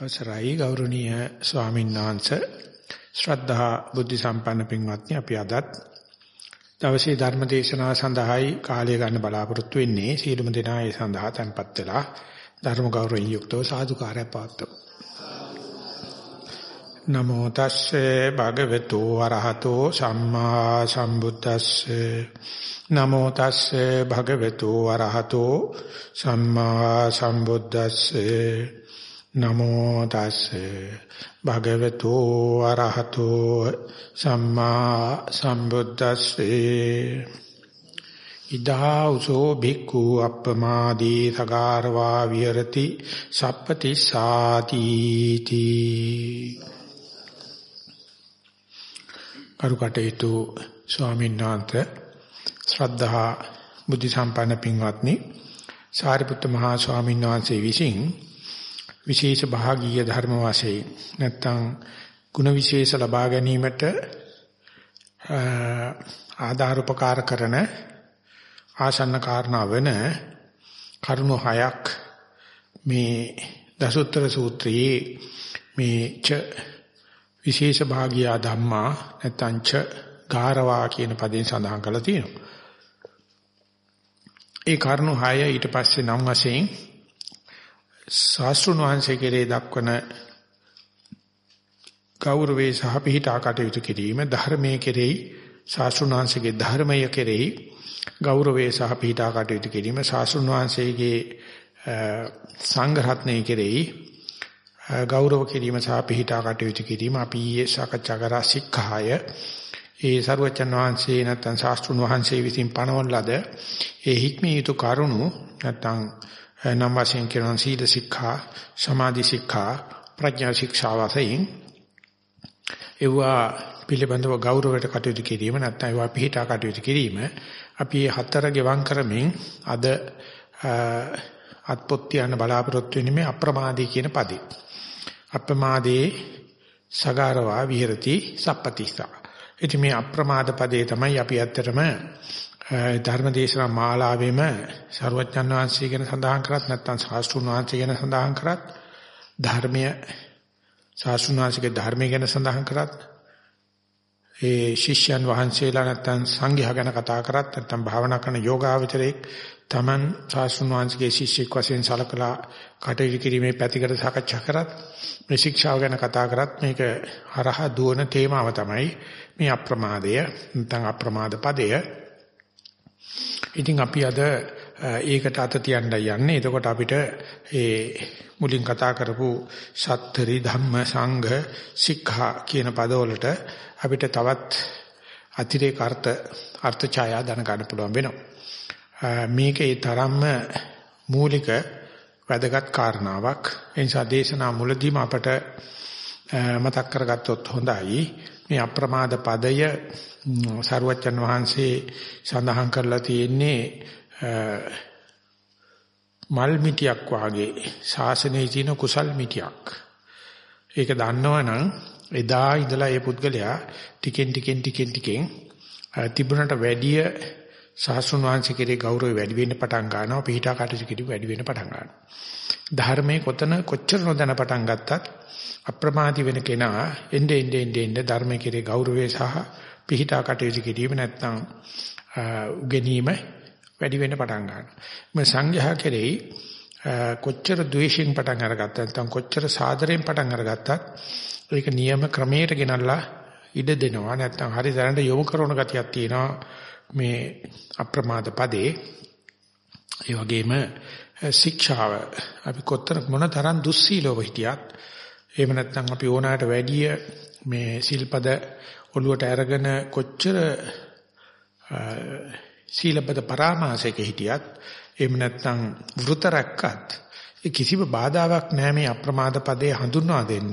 අවසරයි ගෞරවනීය ස්වාමීන් වහන්සේ. ශ්‍රද්ධා බුද්ධ සම්පන්න පින්වත්නි අපි අදත් දවසේ ධර්ම දේශනාව සඳහායි කාලය ගන්න බලාපොරොත්තු වෙන්නේ. සීලුම දෙනා ඒ සඳහා tempත් වෙලා ධර්ම ගෞරවයෙන් යුක්තව සාදුකාරය පවත්වමු. නමෝ තස්සේ භගවතු වරහතෝ සම්මා සම්බුද්දස්සේ. නමෝ තස්සේ භගවතු වරහතෝ සම්මා සම්බුද්දස්සේ. නමෝ තස්සේ. භගවතු අරහතෝ සම්මා සම්බුද්දස්සේ. ඉදා උසෝ භික්ඛු අප්පමාදී සගාරවා විහෙරති සප්පති සාති තී කරුකටේතු ස්වාමීන් වහන්සේ ශ්‍රද්ධා බුද්ධ සම්පන්න පින්වත්නි සාරිපුත්ත මහා ස්වාමීන් වහන්සේ විසින් විශේෂ භාගීය ධර්ම වාසයේ නැත්තම් ಗುಣ විශේෂ ලබා ගැනීමට ආධාර උපකාර කරන ආසන්න කාරණා වෙන කරුණු හයක් මේ දසුත්තර සූත්‍රයේ මේ ච විශේෂ භාගීය ධම්මා නැත්තම් ච ගාරවා කියන පදයෙන් සඳහන් කරලා තියෙනවා. ඒ කරුණු හය ඊට පස්සේ නම් වශයෙන් ශාස්ත්‍රුන් වහන්සේ කෙරේ දක්වන ගෞරවේ සහ පිහිටා කටයුතු කිරීම ධර්මයේ කෙරෙහි ශාස්ත්‍රුන් වහන්සේගේ ධර්මය කෙරෙහි ගෞරවේ සහ පිහිටා කටයුතු කිරීම ශාස්ත්‍රුන් වහන්සේගේ සංඝ රත්නයේ කෙරෙහි ගෞරව කිරීම සහ පිහිටා කටයුතු කිරීම අපි ඊයේ සාකච්ඡා කරා සික්ඛාය. ඒ සරුවචන් වහන්සේ නැත්නම් ශාස්ත්‍රුන් වහන්සේ විසින් පනවන ලද ඒ හික්මී යුතු කරුණු නැත්නම් නම් වශයෙන් කියන සීල ශික්ෂා, සමාධි ශික්ෂා, ප්‍රඥා ශික්ෂා වශයෙන් ඒවා පිළිබඳව ගෞරවයට කටයුතු කිරීම නැත්නම් ඒවා පිළිහිටා කටයුතු කිරීම අපි හතර ගෙවම් කරමින් අද අත්පොත් තියන්න බලාපොරොත්තු වෙන්නේ මේ අප්‍රමාදී කියන පදේ. අප්‍රමාදේ සගාරවා විහෙරති සප්පතිස්සා. ඉතින් මේ අප්‍රමාද පදේ තමයි අපි ඇත්තටම ධර්මදේශනා මාලාවෙම සරුවච්චන් වහන්සේ ගැන සඳහන් කරත් නැත්නම් ශාස්ත්‍රුන් වහන්සේ ගැන සඳහන් කරත් ධර්මය ශාස්ත්‍රුන් වහන්සේගේ ධර්මය ගැන සඳහන් කරත් ඒ ශිෂ්‍යයන් වහන්සේලා නැත්නම් සංඝයා ගැන කතා කරත් නැත්නම් භාවනා කරන යෝගාවචරයේ Taman ශාස්ත්‍රුන් වහන්සේගේ ශිෂ්‍යෙක් වශයෙන් සලකලා කටයුතු කිරීමේ පැතිකඩ සාකච්ඡා කරත් මේ ශික්ෂාව ගැන කතා කරත් මේක හරහා දුවන තේමාව තමයි මේ අප්‍රමාදය නැත්නම් අප්‍රමාද පදය. ඉතින් අපි අද ඒකට අත තියන්න යන්නේ. එතකොට අපිට ඒ මුලින් කතා කරපු සත්තරි ධම්ම සංඝ සික්ඛා කියන පදවලට අපිට තවත් අතිරේක අර්ථ අර්ථ ඡායා දැන ගන්න පුළුවන් වෙනවා. මේක ඒ තරම්ම මූලික වැදගත් කාරණාවක්. ඒ නිසා දේශනා මුලදීම අපට මතක් කරගත්තොත් හොඳයි. මේ අප්‍රමාද පදය සරුවච්චන් වහන්සේ සඳහන් කරලා තියෙන්නේ මල් මිටියක් වාගේ ශාසනයේ තියෙන කුසල් මිටියක්. ඒක දන්නවනම් එදා ඉඳලා ඒ පුද්ගලයා ටිකෙන් ටිකෙන් ටිකෙන් ටිකෙන් තිබුණට වැඩිය සාසුන් වහන්සේ කෙරේ ගෞරවය වැඩි වෙන්න පටන් ගන්නවා පිහිටා කටයුතු කිරි වැඩි වෙන්න පටන් ගන්නවා. ධර්මයේ කොතන කොච්චර නොදැන පටන් ගත්තත් අප්‍රමාදී වෙන කෙනා එnde ende ende ende ධර්මයේ කෙරේ ගෞරවය සහ පිහිටා කටයුතු කිරීම නැත්නම් උගෙනීම වැඩි වෙන්න පටන් ගන්නවා. මේ සංඝයා කෙරෙහි කොච්චර ද්වේෂයෙන් පටන් අරගත්තත් නැත්නම් කොච්චර සාදරයෙන් පටන් අරගත්තත් ඒක නියම ක්‍රමයට ගෙනල්ලා ඉඩ දෙනවා නැත්නම් හරි දැනට යොමු කරන ගතියක් තියෙනවා මේ අප්‍රමාද පදේ ඒ වගේම ශික්ෂාව අපි කොතර මොන තරම් දුස්සීලව හිටියත් එහෙම නැත්නම් අපි ඕනෑමට වැඩිය මේ සිල්පද ඔළුවට අරගෙන කොච්චර සීලබ්බත පරාමාසයක හිටියත් එහෙම නැත්නම් වෘත රැක්කත් ඒ කිසිම බාධාවක් නැහැ මේ අප්‍රමාද පදේ හඳුන්වා දෙන්න.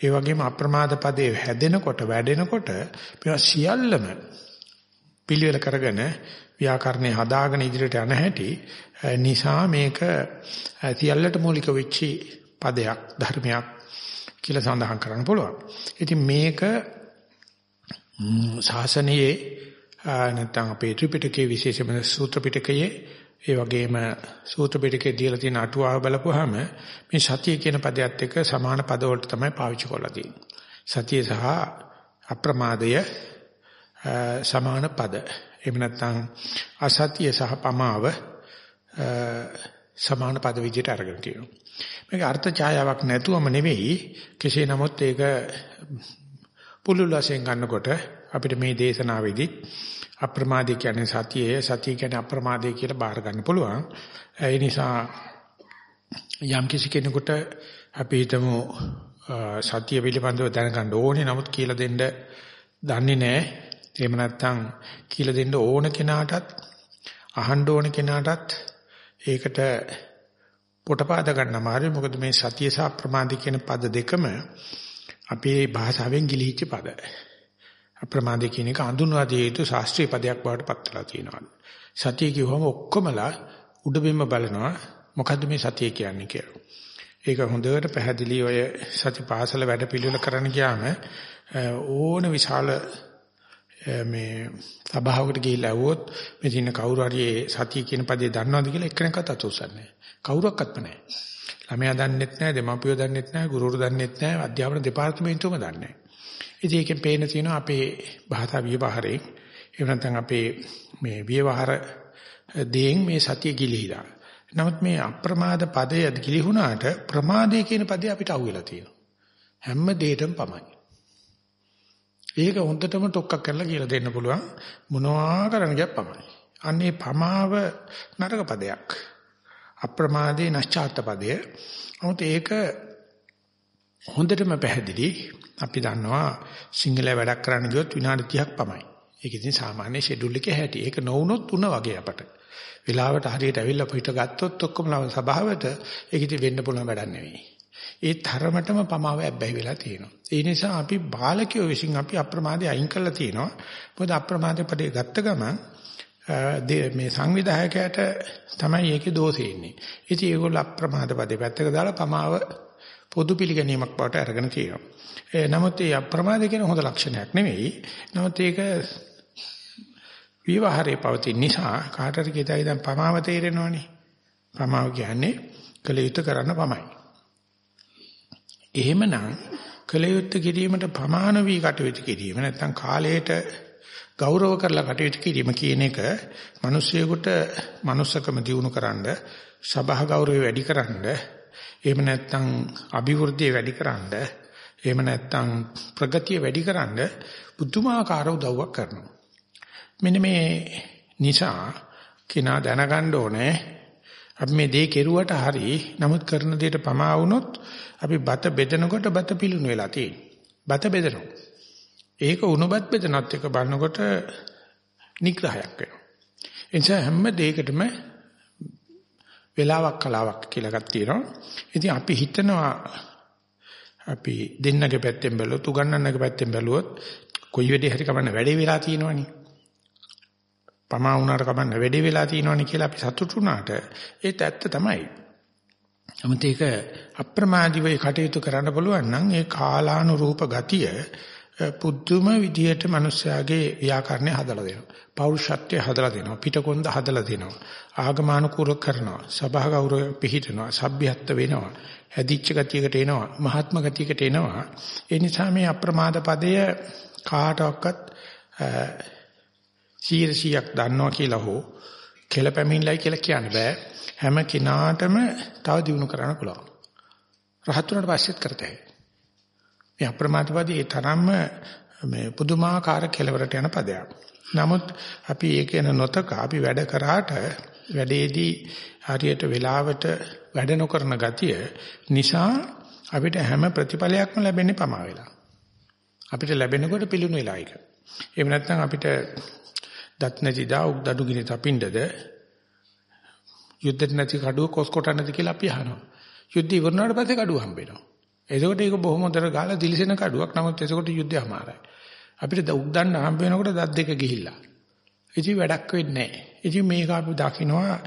ඒ වගේම අප්‍රමාද පදේ හැදෙනකොට වැඩෙනකොට මේවා සියල්ලම පිළිවෙල කරගෙන ව්‍යාකරණේ හදාගෙන ඉදිරියට යන හැටි නිසා මේක සියල්ලට මූලික වෙච්චි පදයක් ධර්මයක් කියලා සඳහන් කරන්න පුළුවන්. ඉතින් මේක ශාසනයේ නැත්නම් අපේ ත්‍රිපිටකයේ විශේෂම සූත්‍ර පිටකයේ ඒ වගේම සූත්‍ර පිටකේ දීලා තියෙන අටුවාව බලපුවාම මේ සතිය කියන පදයට එක්ක සමාන පද වලට තමයි පාවිච්චි කරලා තියෙන්නේ. සතිය සහ අප්‍රමාදය සමාන පද. එහෙම නැත්නම් අසතිය සහ පමාව සමාන පද විදිහට අරගෙන තියෙනවා. මේක අර්ථ ඡායාවක් නැතුවම නෙවෙයි කෙසේ නමුත් ඒක පුළුල් වශයෙන් ගන්නකොට අපිට මේ දේශනාවේදී අප්‍රමාදේ කියන්නේ සතියේ සතිය කියන්නේ අප්‍රමාදේ කියලා බාර ගන්න පුළුවන්. ඒ නිසා යම් කිසි කෙනෙකුට අපි හිතමු සතිය පිළිබඳව දැනගන්න ඕනේ නමුත් කියලා දෙන්න දන්නේ නැහැ. එහෙම නැත්නම් කියලා දෙන්න ඕන කෙනාටත් අහන්න ඕන කෙනාටත් ඒකට පොටපාද ගන්න අමාරුයි. මොකද මේ සතිය සහ ප්‍රමාදී කියන පද දෙකම අපේ භාෂාවෙන් ගිලිහිච්ච පද. අප්‍රමාදී කියන එක අඳුන්වා දිය යුතු ශාස්ත්‍රීය පදයක් බවට පත් වෙලා තියෙනවා. සතිය කිව්වම ඔක්කොමලා උඩබිම බලනවා මොකද්ද මේ සතිය කියන්නේ කියලා. ඒක හොඳට පැහැදිලි ඔය සතිපාසල වැඩ පිළිවෙල කරන්න ගියාම ඕන විශාල මේ සභාවකට ගිහිල්ලා આવුවොත් මේ දින කවුරු හරි සතිය කියන පදේ දන්නවද කියලා එක්කෙනෙක්වත් අත උස්සන්නේ කවුරක්වත්ම නැහැ. ළමයා දන්නෙත් නැහැ, දෙමාපියෝ දන්නෙත් නැහැ, ගුරුවරු දන්නෙත් නැහැ, අධ්‍යාපන දෙපාර්තමේන්තුවම දන්නේ නැහැ. ඉතින් ඒකෙන් පේන තියෙනවා අපේ භාෂා විවහාරේ එහෙම නැත්නම් අපේ මේ විවහාර දේෙන් මේ සතිය ගිලිහිලා. නමුත් මේ අප්‍රමාද පදය ගිලිහුණාට ප්‍රමාදය කියන පදේ අපිට අහුවෙලා තියෙනවා. හැම දෙයකම පමයි. ඒක හොඳටම ටොක්ක් කරලා කියලා දෙන්න පුළුවන් මොනවා කරන්න ගියත් පමයි. අන්නේ පමාව නරක පදයක්. අප්‍රමාදේ නැස්චාත් පදය. නමුත් ඒක හොඳටම පැහැදිලි. අපි දන්නවා සිංහල වැඩක් කරන්න ගියොත් විනාඩි 30ක් පමණයි. ඒක ඉතින් සාමාන්‍ය ෂෙඩියුල් එකේ හැටි. ඒක නොවුනොත් උන වගේ අපට. වෙලාවට හරියට ඇවිල්ලා පිට ගත්තොත් ඔක්කොම සභාවට ඒක ඉතින් වෙන්න පුළුවන් වැඩක් නෙවෙයි. ඒ තරමටම පමාව ඇබ්බැහි වෙලා තියෙනවා. ඒ නිසා අපි බාලකයෝ විසින් අපි අප්‍රමාදේ අයින් කරලා තියෙනවා. මොකද අප්‍රමාදේ පදේ ගත්ත ගමන් මේ සංවිධායකයාට තමයි ඒකේ දෝෂේ ඉන්නේ. ඉතින් ඒගොල්ලෝ අප්‍රමාද පදේ පැත්තක දාලා පමාව පොදු පිළිගැනීමක් බවට අරගෙන තියෙනවා. ඒ නමුත් මේ අප්‍රමාද කියන හොඳ ලක්ෂණයක් නෙවෙයි. නමුත් ඒක විවහාරයේ පවතින නිසා කාටද කියතයි දැන් පමාව තේරෙනවනේ. පමාව කියන්නේ කළ යුත්තේ කරන්න පමයි. එහෙමනම් කළ යුත්තේ කිරීමට ප්‍රමාණ වී කටයුතු කිරීම නැත්නම් කාලයට ගෞරව කරලා කටයුතු කිරීම කියන එක මිනිස්සුයෙකුට manussකම දියුණුකරනද සබහ ගෞරවය වැඩිකරනද එහෙම නැත්නම් අභිවෘද්ධිය වැඩිකරනද එහෙම නැත්නම් ප්‍රගතිය වැඩිකරනද පුදුමාකාර උදව්වක් කරනවා. මෙන්න මේ නිසා කිනා දැනගන්න ඕනේ අපි මේ දේ කෙරුවට හරි නමුත් කරන දෙයට පමා වුණොත් අපි බත බෙදනකොට බත පිලුණු වෙලා තියෙනවා බත බෙදනවා ඒක උණුබත් බෙදනත් එක බලනකොට නිග්‍රහයක් වෙනවා. ඒ නිසා හැම දෙයකටම වෙලාවක් කලාවක් කියලා එකක් තියෙනවා. ඉතින් අපි හිතනවා අපි දෙන්නගේ පැත්තෙන් බැලුවොත් උගන්නන්නගේ පැත්තෙන් බැලුවොත් කොයි වෙලේ හරි කමන්න වැඩේ වෙලා තියෙනවනේ. පමා වුණාට කමන්න වැඩේ වෙලා තියෙනවනේ කියලා අපි සතුටු වුණාට ඒත් ඇත්ත තමයි. නමුත් ඒක අප්‍රමාදීව කටයුතු කරන්න පුළුවන් නම් ඒ කාලානුරූප ගතිය පුදුම විදියට මිනිස්යාගේ ව්‍යාකරණය හදලා දෙනවා. පෞරුෂත්වය හදලා දෙනවා. පිටකොන්ද හදලා දෙනවා. ආගමානුකූල කරනවා. සභා ගෞරවය පිහිටනවා. සભ્યත්ව වෙනවා. හැදිච්ච ගතියකට එනවා. මහාත්ම ගතියකට එනවා. ඒ නිසා මේ අප්‍රමාද පදය කාටවත් 100ක් දන්නවා කියලා හෝ කෙලපැමිණලයි කියලා කියන්න බෑ. හැම කෙනාටම තව දිනු කරන්න පුළුවන්. රහත් වුණාට පස්සෙත් කරතයි. මේ අප්‍රමාදපදී ඒ තරම්ම මේ පුදුමාකාර කෙලවරට යන පදයක්. නමුත් අපි ඒක යන නොතක අපි වැඩ කරාට වැඩේදී හරියට වෙලාවට වැඩ නොකරන ගතිය නිසා අපිට හැම ප්‍රතිඵලයක්ම ලැබෙන්නේ පමා වෙලා. අපිට ලැබෙනකොට පිළුණු වෙලා ඒක. එහෙම නැත්නම් අපිට දත් නැති දා උක්දඩු ගිනි තපින්නද යුද්ධ නැති කඩුව කොස් කොටන්නද කියලා අපි අහනවා. යුද්ධ ඉවරනාට පස්සේ කඩුව හම්බෙනවා. එතකොට ඒක බොහොම හොඳට ගාලා දිලිසෙන කඩුවක්. නමුත් එතකොට යුද්ධය අමාරයි. අපිට උද්දන්න හම්බ වෙනකොට දත් දෙක ගිහිල්ලා. ඉතින් වැඩක් වෙන්නේ නැහැ. ඉතින් මේක අපි දකිනවා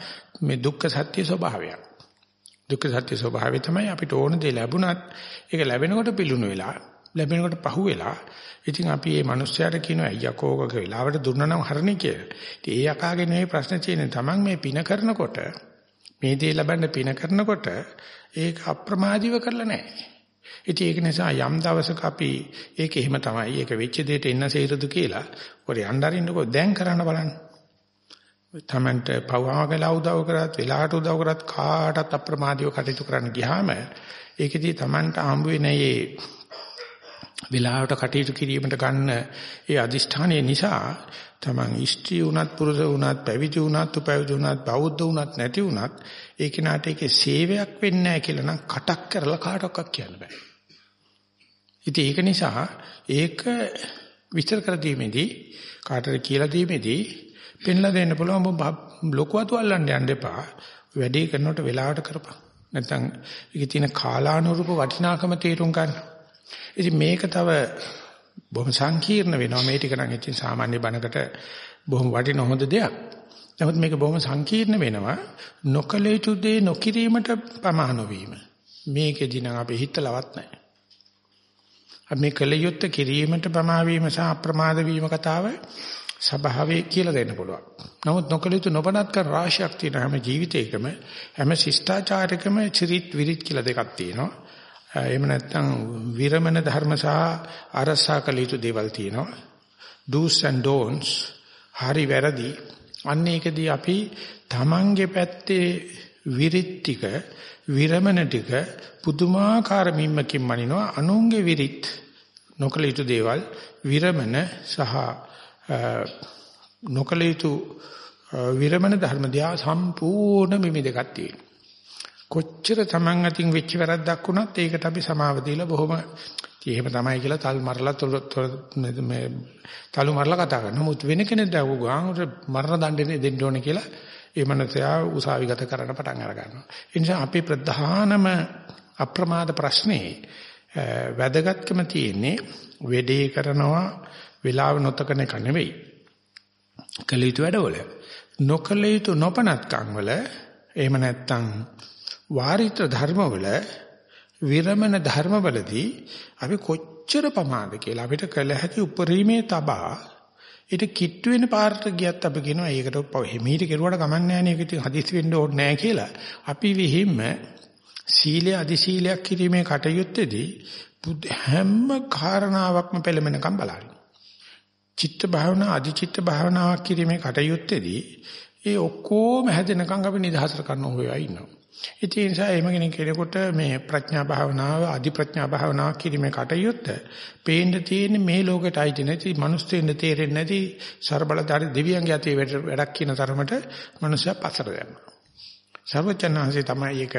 මේ දුක්ඛ සත්‍ය ස්වභාවයක්. දුක්ඛ සත්‍ය ස්වභාවය තමයි අපිට ඕන දේ ලැබුණත් ඒක ලැබෙනකොට පිළුණු වෙලා ලැබෙනකොට පහුවෙලා ඉතින් අපි මේ මිනිස්යාට කියනවා අයියකෝක වෙලාවට දුන්නා නම් හරණේ කියලා. ඉතින් ඒ යකාගේ නෙවෙයි ප්‍රශ්න තියෙන්නේ. Taman මේ පින කරනකොට මේ දේ ලබන්න පින කරනකොට ඒක අප්‍රමාදීව කරලා නැහැ. ඉතින් ඒක නිසා යම් දවසක අපි ඒක එහෙම තමයි. ඒක වෙච්ච දෙයට එන්න සේරදු කියලා. ඔර යnderින්නකෝ දැන් කරන්න බලන්න. තමන්ට පවහාගලා උදව් කරත් වෙලාවට උදව් කරත් කාටත් අප්‍රමාදීව කටයුතු කරන්න ගියාම ඒකෙදී තමන්ට හම්බ වෙන මේ වෙලාවට කටයුතු කිරීමට ගන්න ඒ අදිෂ්ඨානය නිසා තමන් ඉෂ්ටි වුණත් පුරුෂ වුණත් පැවිදි වුණත් උපැවිදි වුණත් බෞද්ධ වුණත් නැති වුණත් ඒ කෙනාට ඒකේ සේවයක් වෙන්නේ නැහැ කියලා නම් කටක් කරලා කාටවත් කියන්න බෑ. ඉතින් ඒක නිසා ඒක විස්තර කර දීමේදී කාටද කියලා දීමේදී පෙන්ලා දෙන්න පුළුවන් ඔබ ලොකුවතු අල්ලන්න යන්න එපා. වැඩේ කරනකොට වෙලාවට කරපන්. නැත්නම් ඒකේ තියෙන කාලානුරූප වටිනාකම තේරුම් ගන්න. ඉතින් මේක තව බොහොම සංකීර්ණ වෙනවා මේ ටික නම් ඉතින් සාමාන්‍ය බණකට බොහොම වටින හොඳ දෙයක්. නමුත් මේක බොහොම සංකීර්ණ වෙනවා නොකල යුතු දේ නොකිරීමට ප්‍රමාණ වීම. මේකෙදි නම් අපි හිතලවත් නැහැ. අපි මේ කල යුත්තේ කිරීමට ප්‍රමා වීම සහ අප්‍රමාද වීම කතාව සබාවේ කියලා දෙන්න පුළුවන්. නමුත් නොකල යුතු නොබනත් කර රාශියක් තියෙන හැම ජීවිතයකම හැම ශිෂ්ටාචාරයකම චරිත විරිත් කියලා දෙකක් තියෙනවා. එහෙම නැත්නම් විරමණ ධර්ම සහ අරසා කළ යුතු දේවල් තියෙනවා. do's and don'ts හරි වැරදි අන්න ඒකදී අපි තමන්ගේ පැත්තේ විරිත් ටික විරමණ ටික පුදුමාකාර මිම්මකින් මනිනවා අනුන්ගේ විරිත් නොකල යුතු දේවල් විරමණ සහ නොකල යුතු විරමණ ධර්ම දිහා සම්පූර්ණ මිමි දෙකක් තියෙනවා. කොච්චර Taman අතින් වෙච්ච වැරද්දක් වුණත් ඒකට අපි සමාව දීලා බොහොම එහෙම තමයි කියලා තල් මරලා මේ තලු මරලා කතා කරනවා. නමුත් වෙන කෙනෙක් දැවු ගාන මරණ දඬුවම් දෙන්න ඕනේ කියලා ඒ මනසයා උසාවිගත කරන්න පටන් අර ගන්නවා. ඒ නිසා අපේ ප්‍රධානම අප්‍රමාද ප්‍රශ්නේ වැදගත්කම තියෙන්නේ වෙඩේ කරනවා වෙලාව නොතකන එක නෙවෙයි. කළ යුතු වැඩවල නොකළ යුතු නොපනත්කම් වල එහෙම නැත්නම් වාරිත්‍ර ධර්මවල විරමණ ධර්මවලදී අපි කොච්චර පමාද කියලා අපිට කළ හැකි උපරිමේ තබා ඊට කිට්ටු වෙන පාරට ගියත් අපි කියනවා ඒකට හිමීට කෙරුවට කමක් නැහැ නේ ඒක ඉතින් හදිස්සි වෙන්න ඕනේ නැහැ කියලා අපි විහිම්ම සීලය අදි සීලයක් කිරීමේ කටයුත්තේදී හැම කාරණාවක්ම පෙළමෙනකම් බලන්න චිත්ත භාවනා අධිචිත්ත භාවනාවක් කිරීමේ කටයුත්තේදී ඒ ඔක්කොම හැදෙනකන් අපි නිදහසට කරන හොයවා ඉන්නවා. ඒ නිසා එහෙම කෙනෙකුට මේ ප්‍රඥා භාවනාව අධි ප්‍රඥා භාවනාවක් කිරීමේ කටයුත්ත පේන්න තියෙන්නේ මේ ලෝකෙට අයිති නැති මිනිස්සුන්ට තේරෙන්නේ නැති ਸਰබලධාරී දෙවියන්ගේ අතේ වැඩක් කියන තරමට මිනිස්සයා පසර යනවා. සර්වචනහන්සේ තමයි ඒක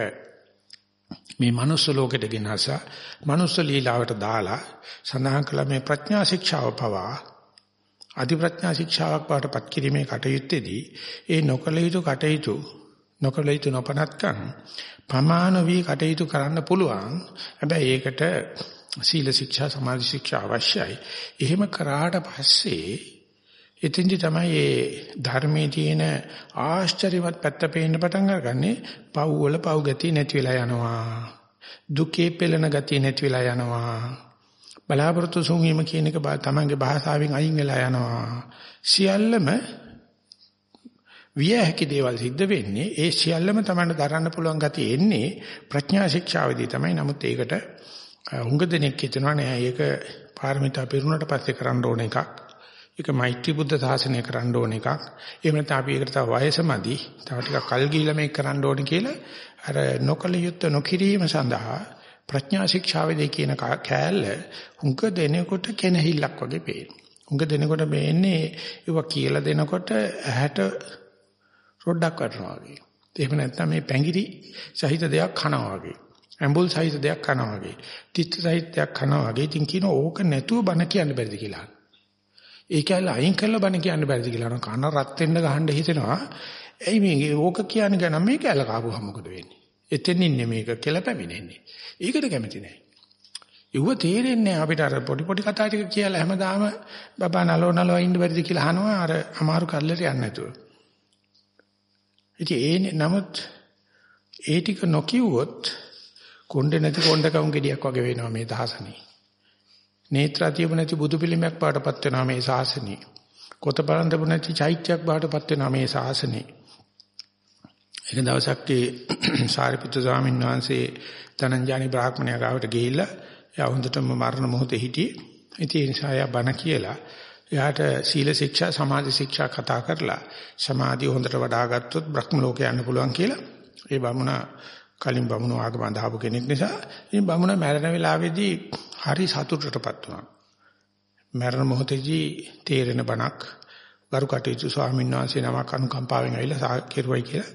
මේ manuss ලෝකෙට ගෙනහසා manuss ලීලාවට දාලා සඳහන් කළ මේ ප්‍රඥා ශික්ෂාව පවා අධි ප්‍රඥා ශික්ෂාවක් බාටපත් කිරීමේ කටයුත්තේදී ඒ නොකල යුතු කටයුතු නොකල යුතු නොපනත්කම් ප්‍රමාණ වී කටයුතු කරන්න පුළුවන්. හැබැයි ඒකට සීල ශික්ෂා සමාධි ශික්ෂා අවශ්‍යයි. එහෙම කරාට පස්සේ එතෙන්දි තමයි මේ ධර්මයේ තියෙන ආශ්චර්යවත් පැත්ත පේන්න පටන් අරගන්නේ පව් වල පව් ගතිය නැති වෙලා යනවා. දුකේ පෙළෙන ගතිය නැති වෙලා යනවා. බලාපොරොත්තු සුන්වීම කියන එක තමන්ගේ භාෂාවෙන් අයින් වෙලා යනවා. සියල්ලම විය හැකි දේවල් සිද්ධ වෙන්නේ ඒ සියල්ලම තමන්ට දරන්න පුළුවන් ගතිය එන්නේ ප්‍රඥා ශික්ෂාවේදී තමයි. නමුත් ඒකට හුඟ දෙනෙක් හිතනවා නෑ ඒක පාරමිතා පිරුණාට පස්සේ කරන්න ඕන එකක්. ඒක මෛත්‍රී බුද්ධ සාසනය කරන්න ඕන එකක්. එහෙම නැත්නම් අපි ඒකට තව වයසමදි තව ටිකක් කල් ගිහිල්ලා මේක කරන්න ඕන කියලා අර නොකල යුත්තේ නොකිරීම සඳහා ප්‍රඥා ශික්ෂාවේදී කියන කෑල්ල හුඟ දෙනකොට කෙනහිල්ලක් වගේ පේනවා. හුඟ දෙනකොට මේන්නේ ඒව කියලා දෙනකොට ඇහැට රොඩක් වටනවා වගේ. එහෙම නැත්නම් මේ පැංගිරි සහිත දෙයක් කනවා වගේ. ඇඹුල් සහිත දෙයක් කනවා වගේ. තිත්ත සහිත දෙයක් කනවා වගේ. ඉතින් කියන ඕක නැතුව බන කියන්න බැරිද කියලා. ඒකැල අයින් කරලා බන කියන්න බැරිද කියලා. කන රත් වෙන්න ගහන්න හිතෙනවා. එයි මේ ඕක කියන්නේ ගනම් මේක ඇල කාපුවම මොකද වෙන්නේ? එතෙන් ඉන්නේ මේක කියලා පැමිණෙන්නේ. ඒකට කැමති නැහැ. ඉුව තේරෙන්නේ අපිට අර පොඩි පොඩි කතා ටික කියලා හැමදාම බබා නලෝ නලෝ ඉන්න බැරිද කියලා අහනවා අර අමාරු කල්ලට යන්නේ නැතුව. ඉතින් ඒ නමුත් ඒ ටික නොකියුවොත් කොණ්ඩේ නැති කොණ්ඩකම් ගෙඩියක් වගේ වෙනවා මේ දහසනේ. නේත්‍රා තියපු නැති බුදු පිළිමයක් බාටපත් වෙනවා මේ ශාසනය. කොත බලන්දපු නැති චෛත්‍යයක් බාටපත් වෙනවා මේ ශාසනය. එක දවසක් ඒ සාරිපුත්‍ර ස්වාමීන් වහන්සේ ධනංජානි බ්‍රාහ්මණයා ගාවට ගිහිල්ලා එයා හොඳටම මරණ මොහොතේ හිටියේ. ඉතින් ඒ නිසා එයා බණ කියලා එයාට සීල ශික්ෂා සමාධි ශික්ෂා කතා කරලා සමාධිය හොඳට වඩා ගත්තොත් බ්‍රහ්ම ලෝකේ යන්න පුළුවන් කියලා ඒ බමුණ කලින් බමුණ ආගම අඳහපු කෙනෙක් නිසා ඉතින් බමුණ මැරෙන වෙලාවේදී හරි සතුටටපත් වුණා. මරණ මොහොතේදී තේරෙන බණක් ගරු කටයුතු ස්වාමීන් වහන්සේ නමක් අනුකම්පාවෙන් ඇවිල්ලා කෙරුවයි කියලා.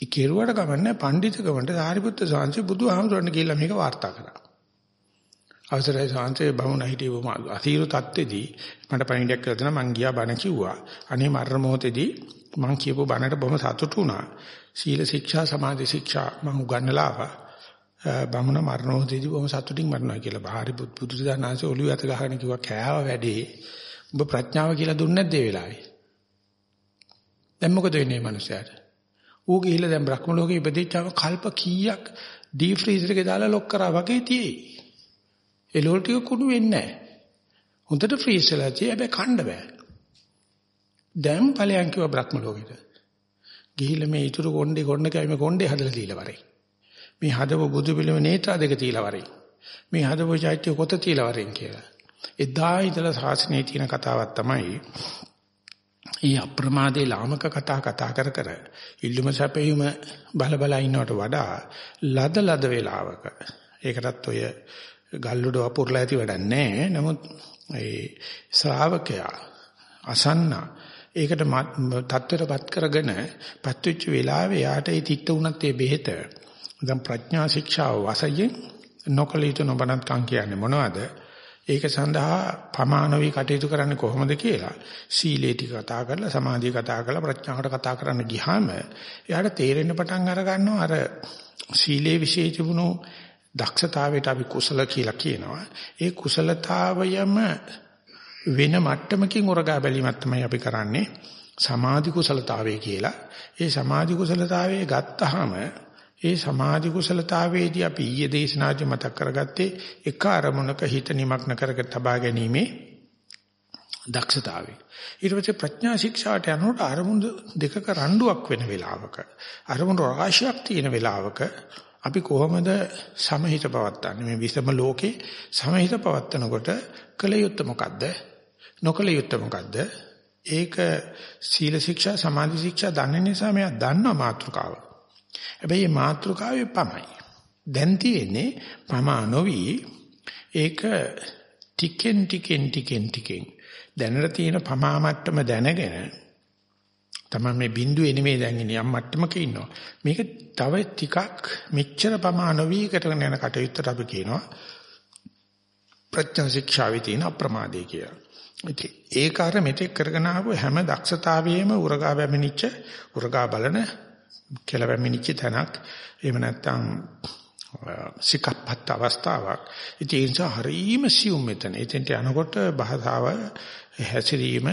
ඒ කෙරුවට ගමන්නේ පඬිතුකමන්ට සාරිපුත්‍ර සාංශේ බුදුහාමුදුරන් කියලා මේක වාර්තා කරා. අවසරයි සාංශේ බමුණ හිටියේ බොහොම අසීරු තත්ත්වෙදී මට පණිඩයක් කියලා දෙනවා මං ගියා බණ කිව්වා. අනේ මරණ මොහොතේදී මං කියපු බණට බොහොම සතුටු වුණා. සීල ශික්ෂා සමාධි ශික්ෂා මං උගන්වලා ආවා. බමුණ මරණ මොහොතේදී බොහොම සතුටින් මරනවා කියලා. බාහිර බුදු දහනාංශ ඔළුව අත ගහගෙන කිව්වා කෑව වැඩේ. ඔබ ප්‍රඥාව කියලා දුන්නේ නැද්ද ඒ වෙලාවේ? දැන් මොකද වෙන්නේ මේ මිනිස්යාට? ඌ ගිහිල්ලා දැන් බ්‍රහ්ම ලෝකේ ඉපදිච්චාම කල්ප කීයක් ඩීප් ෆ්‍රීසර් එකේ දාලා ලොක් කරා වගේ තියෙයි. ඒ ලෝල් ටික කුඩු වෙන්නේ නැහැ. හොඳට ෆ්‍රීස් වෙලා තියෙයි හැබැයි කන්න බෑ. දැන් ඵලයන් කිව්ව බ්‍රහ්ම ලෝකෙට. ගිහිල්ලා මේ ඊතුරු කොණ්ඩේ කොණ්ඩ කැමේ කොණ්ඩේ හදලා දීලා වරේ. මේ හදව බුදු පිළිම නේත්‍රා දෙක තියලා වරේ. මේ හදව චෛත්‍ය කොත තියලා වරෙන් කියලා. එදා ඉඳලා ශාසනයේ තියෙන කතාවක් තමයි ඊ අප්‍රමාදේ ලාමක කතා කතා කර කර ඉල්ලුම සැපයුම බල බල ඉන්නවට වඩා ලද ලද වේලාවක ඒකටත් ඔය ගල්ලුඩ වපුරලා ඇති වැඩක් නැහැ නමුත් ඒ ශ්‍රාවකයා අසන්න ඒකට தත්වරපත් කරගෙන පත්වෙච්ච වෙලාවේ යාට ඒ තිත්ත උනත් ඒ බෙහෙත දැන් ප්‍රඥා ශික්ෂාව වශයෙන් නොකල යුතු නොබනත් කම් කියන්නේ මොනවද? ඒක සඳහා පමානවි කටයුතු කරන්නේ කොහොමද කියලා සීලේ ටික කතා කරලා සමාධිය කතා කරලා ප්‍රඥාවට කතා කරන්න ගියාම එයාට තේරෙන්න පටන් අර ගන්නවා අර සීලේ විශේෂ වුණු දක්ෂතාවයට අපි කුසල කියලා කියනවා. ඒ කුසලතාවයම වෙන මට්ටමකින් උරගා බැලීමක් තමයි අපි කරන්නේ. සමාධි කුසලතාවය කියලා. ඒ සමාධි කුසලතාවයේ ගත්තාම ඒ සමාධි කුසලතාවයේදී අපි ඊයේ දේශනාදී මතක් කරගත්තේ එක අරමුණක හිත නිමග්න කරගෙන තබා ගැනීමේ දක්ෂතාවය. ඊට පස්සේ ප්‍රඥා ශික්ෂාට යනකොට අරමුණු දෙකක රණ්ඩුවක් වෙන වෙලාවක අරමුණු රාශියක් තියෙන වෙලාවක අපි කොහොමද සමහිත පවත්න්නේ මේ විසම ලෝකේ සමහිත පවත්නකොට කල යුත්තේ මොකද්ද? නොකල යුත්තේ මොකද්ද? ඒක සීල ශික්ෂා සමාධි ශික්ෂා දන්න නිසා මෙයා දන්නා මාතෘකාව. හැබැයි මේ මාත්‍රකාවේ පමයි. දැන් තියෙන්නේ පමා නොවි ඒක ටිකෙන් ටිකෙන් ටිකෙන් ටිකෙන් දැනට තියෙන පමා මට්ටම දැනගෙන තමයි මේ බිඳුවේ නෙමෙයි දැන් ඉන්නේ යම් මට්ටමක ඉන්නවා. මේක තව ටිකක් මෙච්චර පමා නොවි කරගෙන යන කටයුත්තට අපි කියනවා ප්‍රඥා ශික්ෂාවේ තියෙන අප්‍රමාදේ කියලා. ඒක අර මෙතෙක් කරගෙන ආපු හැම දක්ෂතාවයෙම උරගා බැමිනිච්ච උරගා බලන කියලා වැමිනිච්ච තැනක් එහෙම නැත්නම් සිකප්පත් අවස්ථාවක්. ඉතින් ඒ නිසා හරීම සියුම් මෙතන. එතෙන්ට යනකොට භාෂාව හැසිරීම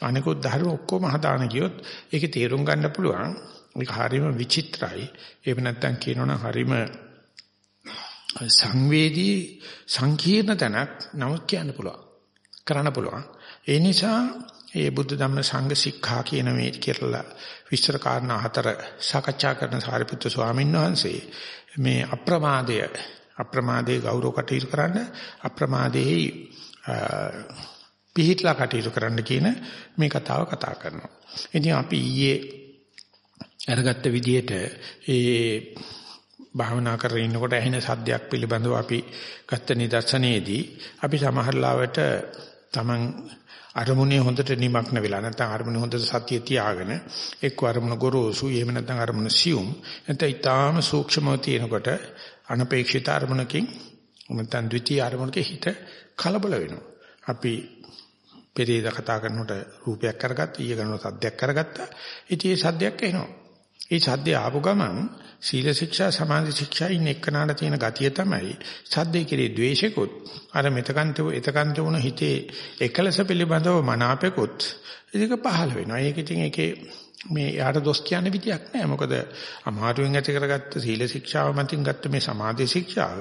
අනිකුත් ධර්ම ඔක්කොම හදාන ගියොත් ඒකේ තේරුම් ගන්න පුළුවන්. ඒක හරීම විචිත්‍රයි. එහෙම නැත්නම් කියනවනම් හරීම සංවේදී සංකීර්ණ තැනක් නමුත් කියන්න පුළුවන්. කරන්න පුළුවන්. ඒ නිසා ඒ බුද්ධ ධම්ම සංඝ සික්ඛා කියන මේ කියලා විස්තර කාරණා හතර සාකච්ඡා කරන සාරිපුත්‍ර ස්වාමීන් වහන්සේ මේ අප්‍රමාදය අප්‍රමාදයේ ගෞරව කටයුතු කරන්න අප්‍රමාදයේ පිහිట్లా කටයුතු කරන්න කියන මේ කතාව කතා කරනවා. ඉතින් අපි ඊයේ අරගත්ත විදිහට ඒ භාවනා කරගෙන ඉන්නකොට ඇහෙන සද්දයක් පිළිබඳව අපි ගත්ත නිදර්ශනයේදී අපි සමහරලාවට Taman අරමුණේ හොඳට නිමක්න වෙලා නැත්නම් අරමුණේ හොඳට සතිය තියාගෙන එක්ක අරමුණ ගොරෝසු එහෙම නැත්නම් අරමුණ සියුම් නැත්නම් ඊටාම සූක්ෂමව තියෙනකොට අනපේක්ෂිත අරමුණකින් නැත්නම් ද්විතීයි අරමුණක හිත කලබල වෙනවා. අපි පෙරේද කතා කරනකොට රූපයක් කරගත්තා ඊය කරනකොට සද්දයක් කරගත්තා. ඉතින් ඒ සද්දයක් එනවා. ඒ සද්දේ ආපු ගමන් සීල ශික්ෂා සමාධි ශික්ෂා ඉන්න එක්කනට තියෙන ගතිය තමයි සද්දේ කෙරේ ද්වේෂිකුත් අර මෙතකන්ත එතකන්ත වුණ හිතේ එකලස පිළිබඳව මනාපෙකුත් ඒක පහළ වෙනවා. ඒක ඉතින් ඒකේ මේ යාට දොස් කියන්න විදියක් නැහැ. මොකද අමාරුවෙන් ඇති කරගත්ත සීල ශික්ෂාව මතින් ගත්ත මේ සමාධි ශික්ෂාව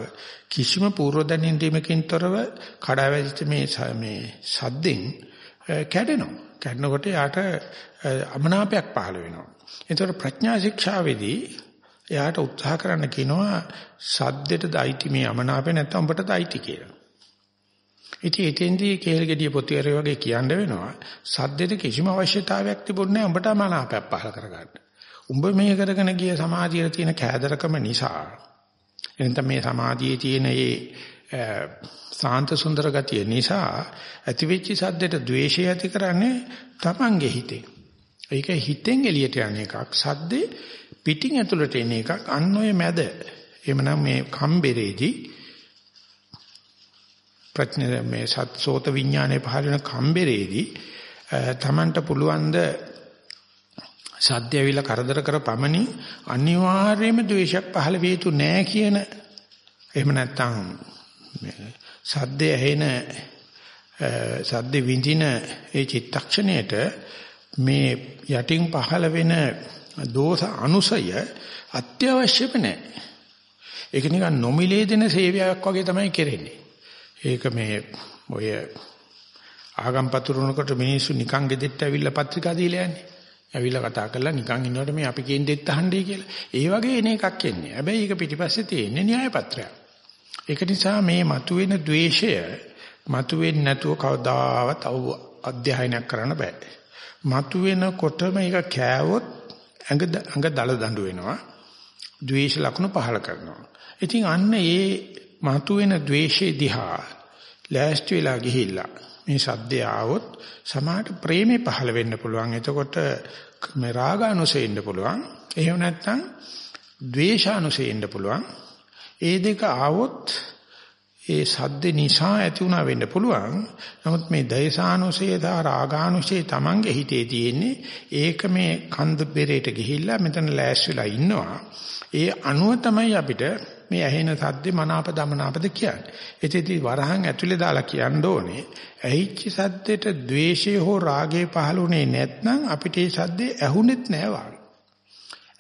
කිසිම පූර්ව දැනීමකින් තොරව කඩාවැදිච්ච මේ මේ සද්දෙන් කැඩෙනවා. කැඩනකොට යාට අමනාපයක් පහළ වෙනවා. ඒතකොට ප්‍රඥා ශික්ෂාවේදී එයාට උත්සාහ කරන්න කියනවා සද්දෙට දයිටි මේ අමනාපේ නැත්නම් උඹට දයිටි කියලා. ඉතින් එතෙන්දී කේල් ගෙඩිය පොතියරේ වගේ කියන්න වෙනවා සද්දෙට කිසිම අවශ්‍යතාවයක් තිබුණේ නැහැ උඹට අමනාපයක් පහල කරගන්න. උඹ මේ කරගෙන ගිය සමාධියේ තියෙන කෑදරකම නිසා එතන මේ සමාධියේ තියෙන ඒ සාන්ත සුන්දර ගතිය නිසා ඇතිවෙච්ච සද්දෙට ද්වේෂය ඇති කරන්නේ තමන්ගේ හිතේ. ඒක හිතෙන් එළියට යන එකක්. සද්දේ පිටින් ඇතුළට එන එකක්. අන්න ඔය මැද. එහෙමනම් මේ කම්බරේදී ප්‍රඥා මේ සත්සෝත විඥානයේ පහළ වෙන කම්බරේදී තමන්ට පුළුවන් ද සද්ද ඇවිල්ලා කරදර කර පමණි අනිවාර්යයෙන්ම ද්වේෂයක් පහළ වේ යුතු නෑ කියන එහෙම නැත්නම් සද්ද ඇහෙන සද්ද විඳින ඒ චිත්තක්ෂණයට මේ යටින් පහළ වෙන දෝෂ අනුසය අත්‍යවශ්‍යම නැහැ. ඒක නිකන් නොමිලේ දෙන සේවයක් වගේ තමයි කරන්නේ. ඒක මේ ඔය ආගම් පතුරනකොට මිනිස්සු නිකන් ගෙදෙට්ට ඇවිල්ලා පත්‍රිකා දීලා යන්නේ. ඇවිල්ලා කතා කරලා නිකන් ඉන්නකොට මේ අපි කියන දෙත් අහන්නේ කියලා. ඒ වගේ එන එකක් එන්නේ. හැබැයි ඒක පිටිපස්සේ තියෙන්නේ න්‍යාය පත්‍රයක්. ඒක නිසා මේ මතුවෙන द्वේෂය මතුවෙන්නේ නැතුව කවදාවත් අධ්‍යයනයක් කරන්න බෑ. මතුවෙනකොටම ඒක කෑවොත් ඇඟ ඇඟ දල දඬු වෙනවා. ද්වේෂ ලක්ෂණ පහල කරනවා. ඉතින් අන්න ඒ මතුවෙන ද්වේෂේ දිහා ලෑස්ති වෙලා ගිහිල්ලා මේ සද්දය ආවොත් සමාහට ප්‍රේමේ පහළ වෙන්න පුළුවන්. එතකොට මේ රාගානුසෙ ඉන්න පුළුවන්. එහෙම නැත්නම් ද්වේෂානුසෙ ඉන්න පුළුවන්. ඒ දෙක ආවොත් ඒ සද්ද නිසා ඇති වුණා වෙන්න පුළුවන්. නමුත් මේ දයසානුසය දා රාගානුසය Tamange හිතේ තියෙන්නේ ඒක මේ කන්ද බෙරේට ගිහිල්ලා මෙතන ලෑස්තිලා ඉන්නවා. ඒ අනුව තමයි අපිට මේ ඇහෙන සද්දේ මනාප දමනාපද කියන්නේ. එතෙදි වරහන් ඇතුලේ දාලා කියන්න ඕනේ ඇහිච්ච සද්දෙට ද්වේෂය හෝ රාගය පහළුනේ නැත්නම් අපිට ඒ සද්දේ ඇහුනෙත් නෑ වාගේ.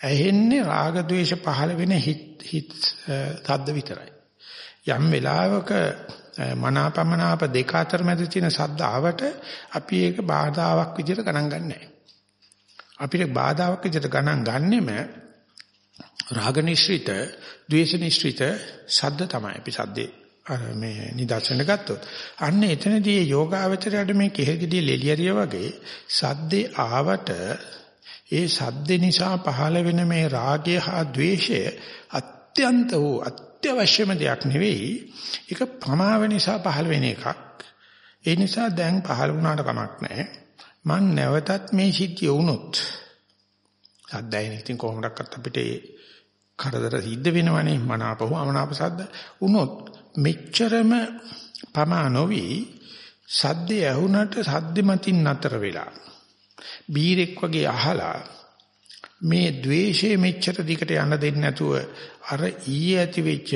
ඇහෙන්නේ රාග ද්වේෂ පහළ වෙන හිත් හිත් සද්ද විතරයි. යම් වෙලාවක මනාපමනාප දෙක අතර මැද තියෙන සද්ද ආවට අපි ඒක බාධාවක් විදිහට ගණන් ගන්නෑ. අපිට බාධාවක් විදිහට ගණන් ගන්නෙම රාග නිශ්චිත, ද්වේෂ නිශ්චිත ශබ්ද තමයි. අපි සද්දේ මේ නිදර්ශන ගත්තොත්. අන්න එතනදී යෝගාවචරයට මේ කෙහෙගිඩිය ලෙලියරිය වගේ සද්දේ ආවට ඒ සද්ද නිසා පහළ වෙන මේ රාගය හා ద్వේෂය අත්‍යන්ත වූ අත්‍යවශ්‍යම දෙයක් නෙවෙයි. ඒක ප්‍රමාව නිසා පහළ වෙන එකක්. ඒ නිසා දැන් පහළ වුණාට කමක් නැහැ. මං නැවතත් මේ සිද්ධිය වුණොත් සද්දයින් ඉතින් කොහොමඩක්වත් අපිට කරදර සිද්ධ වෙනවනේ. මනාපව අමනාප සද්ද වුණොත් මෙච්චරම පමා නොවි සද්දේ ඇහුනට සද්ද මතින් නතර වෙලා බීරෙක් වගේ අහලා මේ द्वේෂයේ මෙච්චර දිකට යන්න දෙන්නේ නැතුව අර ඊයේ ඇති වෙච්ච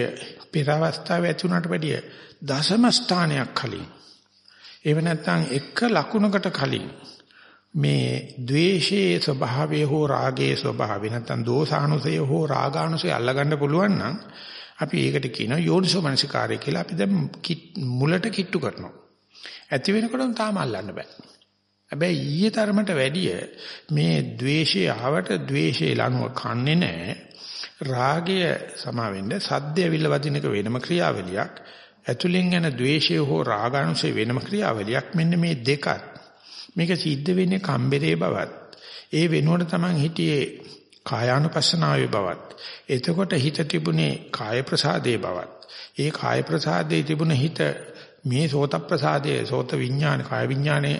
පෙර අවස්ථාවේ ඇති වුණාට වැඩිය දශම ස්ථානයක් කලින්. එහෙම නැත්නම් එක ලකුණකට කලින් මේ द्वේෂයේ ස්වභාවය හෝ රාගයේ ස්වභාවය නැත්නම් දෝසානුසය හෝ රාගානුසය අල්ලගන්න පුළුවන් නම් අපි ඒකට කියනවා යෝනිසෝ මනසිකාරය කියලා. අපි දැන් මුලට කිට්ටු කරනවා. ඇති වෙනකොටම තාම අල්ලන්න බෑ. හැබැයි ඊයේ තරමට වැඩිය මේ द्वේෂය ආවට द्वේෂේ ලනුව කන්නේ නැහැ. රාගය සමා වෙන්න සද්දය ඇවිල්ලා වදින එක වෙනම ක්‍රියාවලියක්. ඇතුලෙන් යන द्वේෂය හෝ රාගානුසය වෙනම ක්‍රියාවලියක්. මෙන්න මේ දෙකත් මේක සිද්ධ වෙන්නේ කම්බරේ බවත්. ඒ වෙනුවට Taman හිටියේ කායානුපස්සනාවේ බවත්. එතකොට හිත තිබුණේ කාය ප්‍රසාදේ බවත්. ඒ කාය ප්‍රසාදේ තිබුණ හිත මේ සෝත ප්‍රසාදයේ සෝත විඥාන කාය විඥානයේ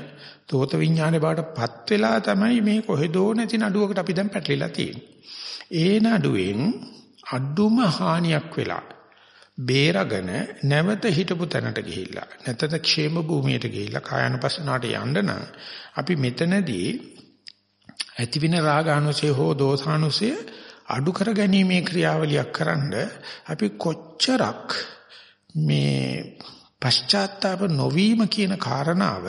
සෝත විඥානේ බාටපත් වෙලා තමයි මේ කොහෙදෝ නැති නඩුවකට අපි දැන් පැටලිලා තියෙන්නේ. ඒ නඩුවෙන් අඩුම හානියක් වෙලා බේරගෙන නැවත හිටපු තැනට ගිහිල්ලා නැත්නම් ക്ഷേම භූමියට ගිහිල්ලා කායanusasanaට යන්න නම් අපි මෙතනදී ඇතිවෙන රාගානුසය හෝ දෝසානුසය අඩු කර ගැනීමේ ක්‍රියාවලියක් කරන්න අපි කොච්චරක් මේ පශ්චාත්තාප නොවීම කියන කාරණාව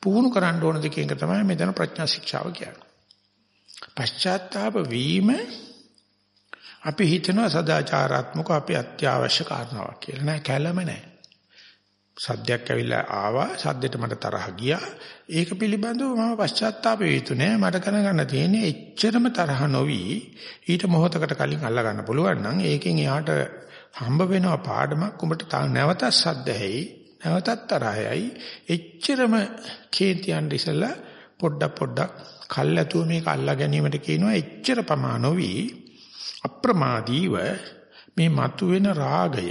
පුහුණු කරන්න ඕනද කියන එක තමයි මෙතන ප්‍රඥා ශික්ෂාව කියන්නේ. පශ්චාත්තාප වීම අපි හිතනවා සදාචාරාත්මක අපේ අත්‍යවශ්‍ය කාරණාවක් කියලා. නෑ කැළම නෑ. සද්දයක් ඇවිල්ලා ආවා සද්දෙට මට තරහ ගියා. ඒක පිළිබඳව මම පශ්චාත්තාප වේතු නෑ. මට දැනගන්න තියෙන්නේ එච්චරම තරහ නොවි ඊට මොහොතකට කලින් අල්ලා ගන්න පුළුවන් නම් ඒකෙන් එයාට හම්බ වෙනවා පාඩමක්. උඹට නැවතත් සද්ද ඇයි නැවතත් තරහයි එච්චරම කේන්තියන් ඉස්සලා පොඩ්ඩක් පොඩ්ඩක් කල්ැතුව මේක අල්ලා ගැනීමට කියනවා. එච්චර ප්‍රමාණොවි අප්‍රමාදීව මේ මතුවෙන රාගය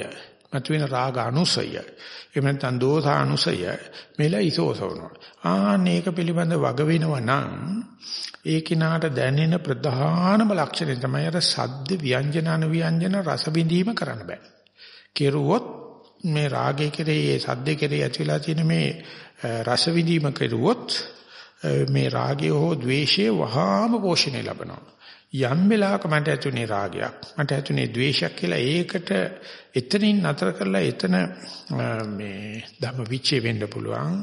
මතුවෙන රාග අනුසය එහෙම නැත්නම් දෝෂ අනුසය මෙලා ඉසෝසවනවා ආන්න ඒක පිළිබඳ වග වෙනවා නම් ඒ කිනාට දැනෙන ප්‍රධානම ලක්ෂණය තමයි අර සද්ද ව්‍යංජන අනුව්‍යංජන රස විඳීම කරන්න බෑ කෙරුවොත් මේ රාගය කෙරෙහි ඒ සද්ද කෙරෙහි ඇතිලා තියෙන මේ රස විඳීම කෙරුවොත් මේ රාගය හෝ ද්වේෂය වහාම පෝෂණය ලබනවා. යම් වෙලාවක මට ඇතුනේ රාගයක් මට ඇතුනේ ද්වේෂයක් කියලා ඒකට එතනින් නතර කරලා එතන මේ ධම්ම විචේ වෙන්න පුළුවන්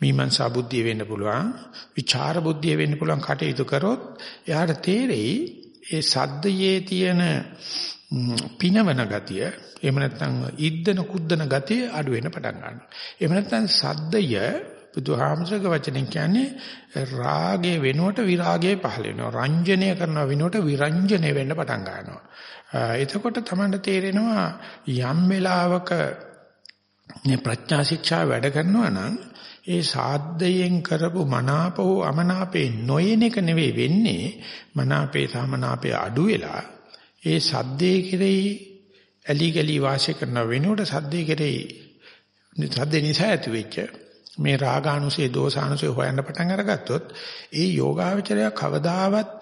මීමන්සා බුද්ධිය වෙන්න පුළුවන් විචාර බුද්ධිය වෙන්න පුළුවන් කටයුතු කරොත් එයාට තේරෙයි ඒ සද්දයේ තියෙන පිනවන ගතිය එහෙම නැත්නම් ඉද්දන කුද්දන ගතිය අඩු වෙන පටන් ගන්නවා. එහෙම නැත්නම් සද්දය බුදුහාමසක වචනෙන් කියන්නේ රාගයේ වෙනුවට විරාගයේ පහළ වෙනවා. රංජනය කරන වෙනුවට විරංජනය වෙන්න පටන් ගන්නවා. එතකොට තමයි තේරෙනවා යම් වෙලාවක මේ ප්‍රඥා ශික්ෂා වැඩ කරනවා නම් ඒ සාද්දයෙන් කරපු මනාපෝ අමනාපේ නොයන එක නෙවෙයි වෙන්නේ මනාපේ සමනාපේ අඩු වෙලා ඒ සද්දේ කෙරෙහි ඇලි ගලි වාසය කරන වෙනුවට සද්දේ කෙරෙහි සද්දේ නිසා ඇති වෙච්ච මේ රාගානුසය දෝසානුසය හොයන්න පටන් අරගත්තොත් ඒ යෝගාවචරය කවදාවත්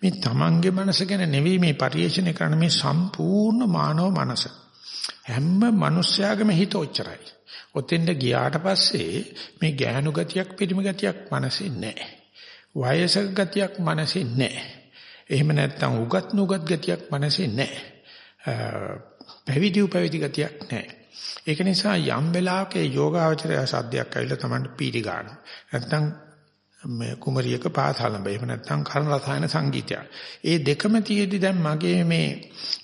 මේ තමන්ගේ මනස ගැන නෙවෙයි මේ පරිේශණය කරන මේ සම්පූර්ණ මානව මනස හැම මිනිස්යාගේම හිත ඔච්චරයි. ඔතෙන්ද ගියාට පස්සේ මේ ගෑනු ගතියක් පිරිමි ගතියක් මනසේ නැහැ. වයසක ගතියක් මනසේ නැහැ. එහෙම නැත්නම් උගත් නුගත් ගතියක් මනසේ නැහැ. පැවිදි උපැවිදි ගතියක් නැහැ. ඒක නිසා යම් වෙලාවක යෝගාවචරය සද්දයක් ඇවිල්ලා Tamanට පීඩි ගන්නවා. නැත්නම් මේ කුමරියක පාසලඹ එහෙම නැත්නම් කර්ණ රසායන සංගීතයක්. ඒ දෙකම තියෙදි දැන් මගේ මේ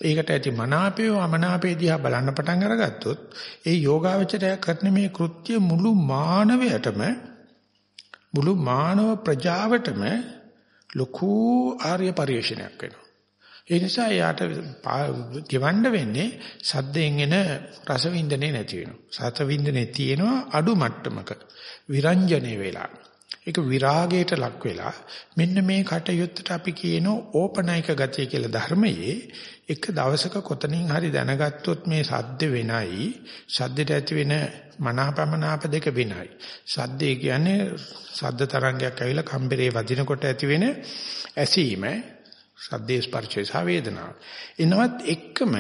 ඒකට ඇති මනාපය අමනාපය දිහා බලන්න පටන් අරගත්තොත් ඒ යෝගාවචරය කරන මේ කෘත්‍ය මුළු මානවයටම මුළු මානව ප්‍රජාවටම ලොකු ආර්ය පරිශ්‍රණයක් වෙනවා. ඒ නිසා යාට ගෙවන්න වෙන්නේ සද්දෙන් එන රස වින්දනේ නැති වෙනවා. සත වින්දනේ තියෙනවා අඩු මට්ටමක. විරංජනේ වෙලා. ඒක විරාගයට ලක් වෙලා මෙන්න මේ කටයුත්තට අපි කියන ඕපනයික ගතිය කියලා ධර්මයේ එක දවසක කොතනින් හරි දැනගත්තොත් මේ සද්ද වෙනයි සද්දට ඇති වෙන මනාපමනාප දෙක වෙනයි සද්දේ කියන්නේ සද්ද තරංගයක් ඇවිල්ලා කම්බරේ වදිනකොට ඇති වෙන ඇසීම සද්දේ ස්පර්ශය සහ වේදනාව. එනවත් එක්කම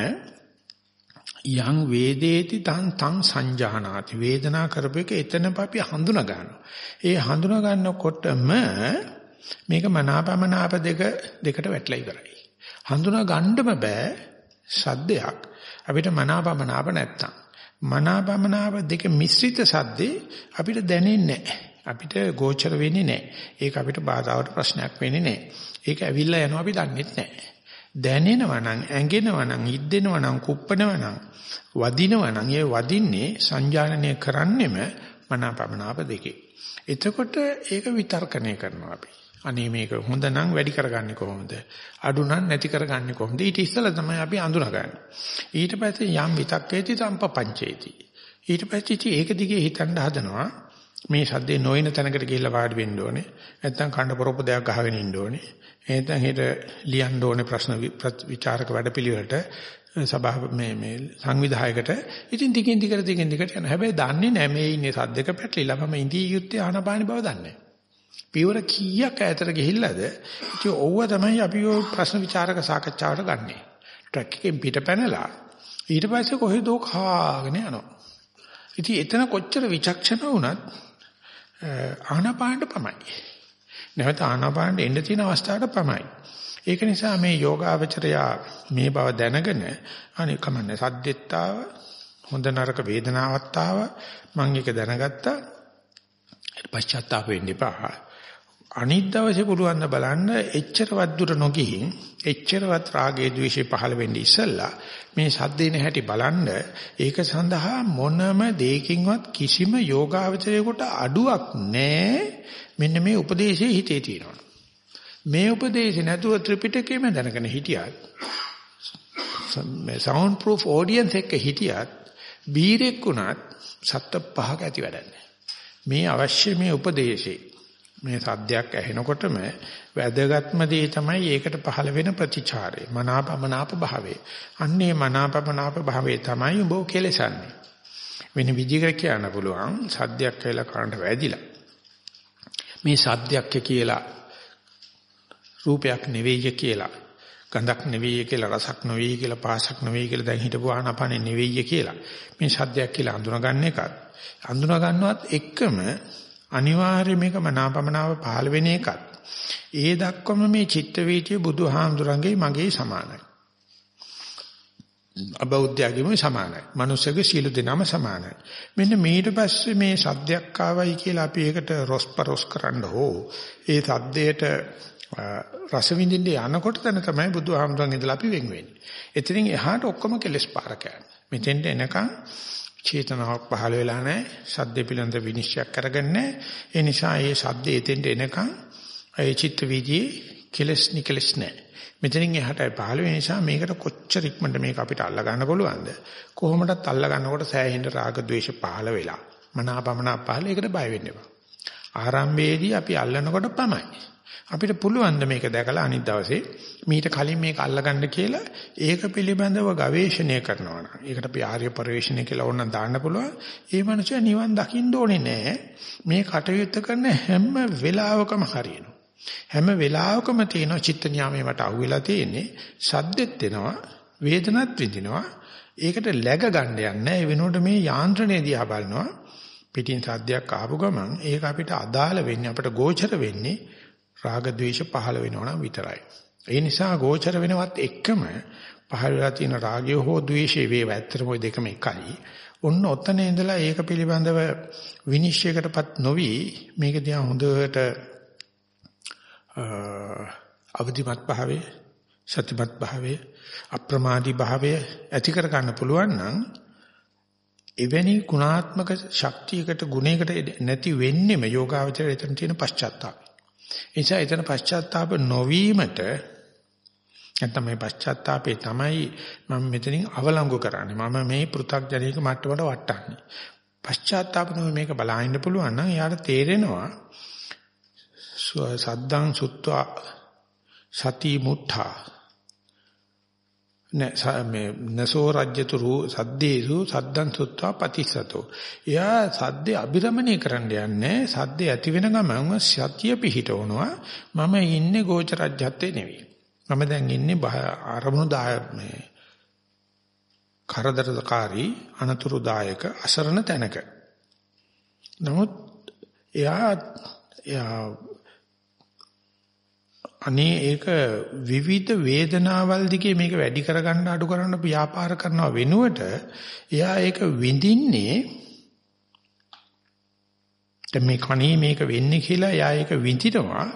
යං වේදේති තං තං සංජානාති වේදනා කරපේක එතනම අපි හඳුනා ගන්නවා. ඒ හඳුනා ගන්නකොටම මේක මනාපමනාප දෙක දෙකට වැටලා ඉවරයි. හඳුනා ගන්නම බෑ සද්දයක් අපිට මනාපමනාප නැත්තම්. මනාපමනාප දෙක මිශ්‍රිත සද්දේ අපිට දැනෙන්නේ නැහැ. අපිට ගෝචර වෙන්නේ නැහැ. ඒක අපිට බාධාවට ප්‍රශ්නයක් වෙන්නේ නැහැ. ඒක ඇවිල්ලා යනවා අපි දන්නේ නැහැ. දැනෙනවා නම්, ඇඟෙනවා නම්, හිද්දෙනවා නම්, කුප්පනවා නම්, වදිනවා නම්, ඒ වදින්නේ සංජානනය කරන්නෙම මනාපමනාප දෙකේ. එතකොට ඒක විතර්කණය කරනවා අපි. අනේ මේක හොඳ නම් වැඩි කරගන්නේ කොහොමද? අඩු නම් නැති කරගන්නේ කොහොමද? ඊට ඉස්සෙල්ලා තමයි අපි අඳුනගන්නේ. ඊට පස්සේ යම් විතක්කේති සම්පපංචේති. ඊට පස්සේ ඒක දිගේ හිතන්න හදනවා. මේ සද්දේ නොයන තැනකට ගිහිල්ලා වාඩි වෙන්න ඕනේ. නැත්නම් කණ්ඩ පොරොප්ප දෙයක් ගහගෙන ඉන්න ඕනේ. එහෙනම් හෙට ලියන්න ඕනේ ප්‍රශ්න විචාරක වැඩපිළිවෙලට සභාව මේ මේ සංවිධායකට. ඉතින් ටිකෙන් ටිකට ටිකෙන් ටිකට යන හැබැයි දන්නේ නැහැ මේ ඉන්නේ සද්දක පැටලිලා මම ඉඳී යුත්තේ ආනපාන බව දන්නේ. පියවර කීයක් ඈතට ගිහිල්ලාද? ඉතින් ඕව තමයි අපි ඔය ප්‍රශ්න විචාරක සාකච්ඡාවට ගන්නෙ. ට්‍රක් එකෙන් පිට පැනලා ඊට පස්සේ කොහෙදෝ කාගෙන යනවා? ඉතින් එතන කොච්චර විචක්ෂණ වුණත් ආනපානට පමයි නැවත ආනාපානෙ එන්න තියෙන අවස්ථාවට පමයි. ඒක නිසා මේ යෝගාවචරයා මේ බව දැනගෙන අනේ කමන්නේ සද්දෙත්තාව හොඳ නරක වේදනාවක් ආව මම ඒක දැනගත්තා. ඊට පශ්චාත්තාප වෙන්න එපා. අනිත් දවසේ පුළුවන් ද බලන්න එච්චරවත් දුර නොගිහින් එච්චරවත් රාගයේ ද්වේෂේ පහළ වෙන්නේ ඉස්සල්ලා මේ සද්දේන හැටි බලන්න ඒක සඳහා මොනම දෙයකින්වත් කිසිම යෝගාවචරයකට අඩුවක් නැහැ මෙන්න මේ උපදේශයේ හිතේ තියෙනවා. මේ උපදේශය නැතුව ත්‍රිපිටකයේම දැනගෙන හිටියත් මේ සවුන්ඩ් ප්‍රූෆ් ඔඩියන්ස් එක්ක හිටියත් බීරෙක් වුණත් සත්ත්ව පහක ඇති වැඩන්නේ මේ අවශ්‍ය මේ උපදේශේ මේ සද්දයක් ඇහෙනකොටම වැදගත්ම දේ තමයි ඒකට පහළ වෙන ප්‍රතිචාරය මනාපමනාප භාවය. අන්නේ මනාපමනාප භාවය තමයි උඹ කෙලසන්නේ. වෙන විදිහකට කියන්න පුළුවන් සද්දයක් කියලා කරන්ට වැදිලා. මේ සද්දයක් කියලා රූපයක් නෙවෙයි කියලා ගඳක් නෙවෙයි කියලා රසක් නෙවෙයි කියලා පාසක් නෙවෙයි කියලා දැන් හිටපු ආනපනේ නෙවෙයි කියලා මේ සද්දයක් කියලා අඳුනගන්න එකත් අඳුනා ගන්නවත් එක්කම අනිවාර්යයෙන් මේක මනාපමනාව පහළ වෙන එකත් ඒ දක්වම මේ චිත්ත වීතිය බුදුහාමුදුරන්ගේ මගේ සමානයි. අබෞද්ධයගේම සමානයි. මනුස්සයගේ සීල දෙනම සමානයි. මෙන්න ඊට පස්සේ මේ සද්දයක් ආවයි කියලා අපි ඒකට රොස්පරොස් කරන්න හෝ ඒ සද්දයට රස විඳින්න යනකොට තන තමයි බුදුහාමුදුරන් ඉඳලා අපි වෙන් වෙන්නේ. එතනින් එහාට ඔක්කොම කෙලස් පාර කෑම. මෙතෙන්ට එනකන් චේතනාවක් පහළ වෙලා නැහැ. සද්ද පිළිබඳ විනිශ්චය කරගන්නේ. ඒ නිසා මේ සද්ද එතෙන්ට එනකන් ඒ චිත්ත වීදියේ කෙලස් නිකලස් නැහැ. මෙතනින් එහාට පහළ වෙන නිසා මේකට කොච්චර ඉක්මනට මේක අපිට අල්ල ගන්න පුළුවන්ද? කොහොමදත් අල්ල ගන්නකොට සෑහෙන රාග ద్వේෂ පහළ වෙලා මනාපමනා පහළ ඒකට බය වෙන්න එපා. ආරම්භයේදී අපි අල්ලනකොට පමයි. අපිට පුළුවන් මේක දැකලා අනිත් දවසේ මීට කලින් මේක අල්ලගන්න කියලා ඒක පිළිබඳව ගවේෂණය කරනවා නම් ඒකට අපි ආර්ය පරිශ්‍රණය කියලා ඕනනම් දාන්න පුළුවන්. ඒ මනුස්සයා නිවන් දකින්න ඕනේ නෑ. මේ කටයුත්ත කරන හැම වෙලාවකම හරියනවා. හැම වෙලාවකම තියෙන චිත්ත නියාමයේ මට අහුවෙලා තියෙන්නේ සද්දෙත් එනවා වේදනත් විඳිනවා ඒකට läග ගන්න යන්නේ ඒ වෙනුවට මේ යාන්ත්‍රණය දිහා බලනවා පිටින් සද්දයක් ආපු ගමන් ඒක අපිට අදාළ වෙන්නේ අපිට ගෝචර වෙන්නේ රාග ద్వේෂ පහළ වෙනවා නම් විතරයි. ඒ නිසා ගෝචර වෙනවත් එක්කම පහළ වෙලා තියෙන රාගය හෝ ద్వේෂය වේව ඇත්තටම ওই දෙකම එකයි. ඔන්න ඔතන ඉඳලා ඒක පිළිබඳව විනිශ්චයකටපත් නොවි මේක දිහා හොඳට අවදිමත් භාවයේ සතිමත් භාවයේ අප්‍රමාදී භාවය ඇති කර ගන්න පුළුවන් නම් එවැනි ගුණාත්මක ශක්තියකට ගුණයකට නැති වෙන්නෙම යෝගාවචරය එතන තියෙන පශ්චාත්තාපය. ඒ නිසා එතන පශ්චාත්තාප නොවීමට නැත්නම් මේ පශ්චාත්තාපේ තමයි මම මෙතනින් අවලංගු කරන්නේ. මම මේ පෘථග්ජනීක මට්ටමට වටන්නේ. පශ්චාත්තාප නොවී මේක බලහින්න පුළුවන් නම් එයාට තේරෙනවා සද්දං සුත්වා සති මුත්තා මේ නසෝ රජ්‍යතු රූ සද්දේසු සද්දං සුත්වා පතිසතෝ. එයා සද්දේ අභිරමණය කරන්න යන්නේ සද්දේ ඇති වෙන ගමන්ම සත්‍ය පිහිටවනවා. මම ඉන්නේ ගෝචරජ්‍යත්තේ නෙවෙයි. මම දැන් ඉන්නේ ආරමුණු දාය මේ කරදරකාරී අනතුරුදායක අසරණ තැනක. නමුත් එයා එයා අනේ ඒක විවිධ වේදනාවල් දිගේ මේක වැඩි කරගන්න අඩු කරන්න ව්‍යාපාර කරනව වෙනුවට එයා ඒක විඳින්නේ දැන් මේ කණේ මේක වෙන්නේ කියලා එයා ඒක විඳිනවා.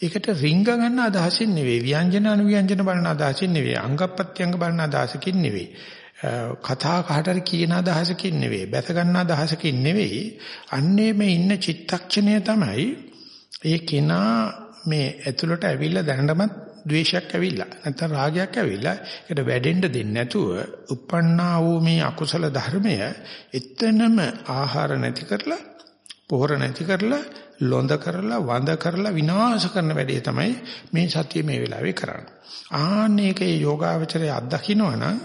ඒකට රිංග ගන්න අදහසින් නෙවෙයි ව්‍යංජන අනුව්‍යංජන බලන අදහසින් නෙවෙයි අංගප්‍රත්‍යංග බලන අදහසකින් නෙවෙයි. කතා කාටරි කියන අදහසකින් නෙවෙයි බැස ගන්න අදහසකින් නෙවෙයි. අන්නේ මේ ඉන්න චිත්තක්ෂණය තමයි ඒ කෙනා මේ ඇතුළට ඇවිල්ලා දැනටමත් ද්වේෂයක් ඇවිල්ලා නැත්නම් රාගයක් ඇවිල්ලා ඒකට වැඩෙන්න දෙන්නේ නැතුව uppannā වූ මේ අකුසල ධර්මය එතනම ආහාර නැති කරලා පොහොර නැති කරලා ලොඳ කරලා වඳ කරලා විනාශ කරන වැඩේ තමයි මේ සතිය මේ වෙලාවේ කරන්නේ. ආන්නේකේ යෝගාවචරය අත්දකින්නවනම්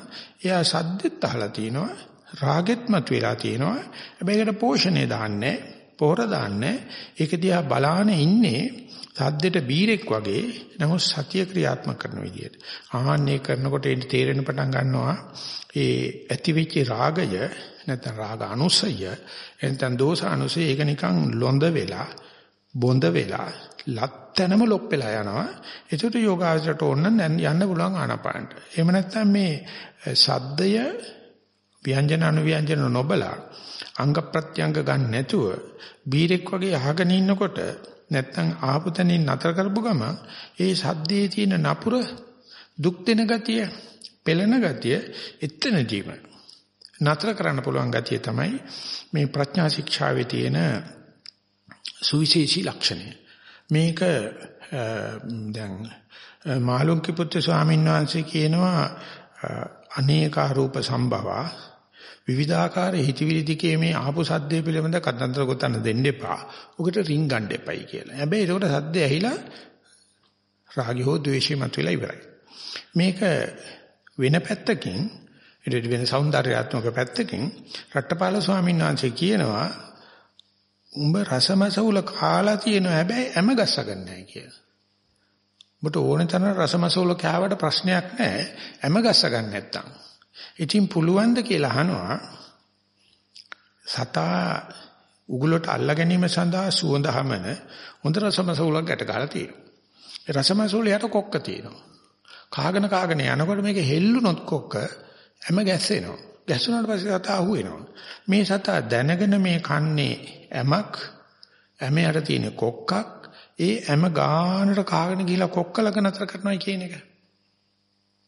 එයා සද්දෙත් අහලා තිනවා රාගෙත් මත වෙලා තිනවා. හැබැයි ඒකට පෝෂණය දාන්නේ පොහොර දාන්නේ ඒක දිහා බලාන ඉන්නේ සද්දෙට බීරෙක් වගේ නමුත් සතිය ක්‍රියාත්මක කරන විදිහට. ආහන්නේ කරනකොට ඒ තේරෙන පටන් ගන්නවා ඒ ඇතිවෙච්ච රාගය නැත්නම් රාග අනුසය නැත්නම් දෝෂ අනුසය ඒක නිකන් ලොඳ වෙලා බොඳ වෙලා ලත්තනම ලොප්පෙලා යනවා. ඒකට යෝගාචරයට ඕන යන්න පුළුවන් ආනපානට. එහෙම නැත්නම් මේ සද්දය ව්‍යංජන අනුව්‍යංජන නොබලා අංග ප්‍රත්‍යංග ගන්න නැතුව බීරෙක් වගේ අහගෙන ඉන්නකොට නැත්තම් ආපු තැනින් නතර කරපු ගම ඒ සද්දේ තියෙන නපුර දුක් දෙන ගතිය පෙළෙන ගතිය එතනදීම නතර කරන්න පුළුවන් ගතිය තමයි මේ ප්‍රඥා ශික්ෂාවේ තියෙන සුවිශේෂී ලක්ෂණය. මේක දැන් මාළුන්ගේ පුත්‍ර ස්වාමීන් වහන්සේ කියනවා අනේකා රූප සම්භවා විවිධාකාර හිතවිලි දිකේ මේ ආපු සද්දේ පිළිබඳ කතන්දර ගොතන්න දෙන්න එපා. උකට රින් ගන්න එපයි කියලා. හැබැයි ඒකට සද්ද ඇහිලා රාගය හෝ ද්වේෂය මතුවලා ඉවරයි. මේක වෙන පැත්තකින් ඊට වෙන సౌందర్యාත්මක පැත්තකින් රට්ටපාල ස්වාමීන් වහන්සේ කියනවා උඹ රසමස උල කාලා තියෙනවා හැබැයි හැම ගස්සගන්නේ නැහැ කියලා. උඹට ඕන තරම් රසමස උල කෑවට ප්‍රශ්නයක් නැහැ හැම ගස්සගන්නේ නැත්තම්. ඉතින් පුළුවන් ද කියලා අහනවා සතා උගලට අල්ලා ගැනීම සඳහා සුවඳ හමන හොඳ රසමසවුලක් ගැට ගහලා තියෙනවා. ඒ රසමසවුල යට කොක්ක තියෙනවා. කාගෙන කාගෙන යනකොට මේක හෙල්ලුනොත් කොක්ක හැම ගැස්සෙනවා. ගැස්සුනාට පස්සේ සතා අහුවෙනවා. මේ සතා දැනගෙන මේ කන්නේ ඇමක් ඇම යට තියෙන කොක්කක් ඒ හැම ගානට කාගෙන ගිහිලා කොක්කලක නතර කරනවා කියන එක.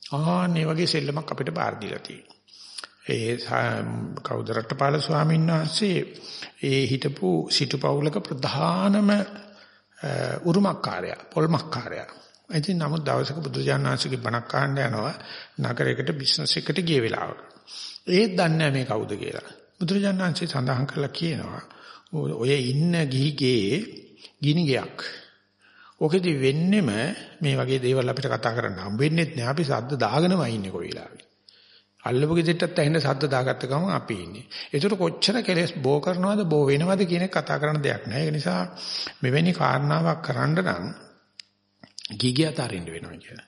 ආන්නේ වගේ සෙල්ලමක් අපිට බාර දීලා තියෙනවා. ඒ කවුද රට්ටපාල ස්වාමීන් වහන්සේ ඒ හිටපු සිටු පවුලක ප්‍රධානම උරුමකාරයා, පොල්මකාරයා. ඉතින් නමුත් දවසක බුදුජානනාංශගේ බණක් අහන්න යනවා නගරයකට බිස්නස් එකට ගිය වෙලාවක. ඒත් දන්නේ මේ කවුද කියලා. බුදුජානනාංශය සඳහන් කළා කියනවා ඔය ඉන්න ගිහිගේ ගිනි ගයක්. ඔකෙදි වෙන්නෙම මේ වගේ දේවල් අපිට කතා කරන්න හම්බෙන්නේ නැහැ. අපි සද්ද දාගෙනම ඉන්නේ කොයි වෙලාවෙ. අල්ලපු ගෙදරටත් ඇහෙන සද්ද දාගත්ත ගමන් අපි ඉන්නේ. ඒකට කොච්චර කෙලස් බෝ කරනවද බෝ වෙනවද කියන කතා කරන දෙයක් නෑ. ඒ නිසා මෙවැනි කාරණාවක් කරන්න නම් ගිගිය අතරින්න වෙනවා කියලා.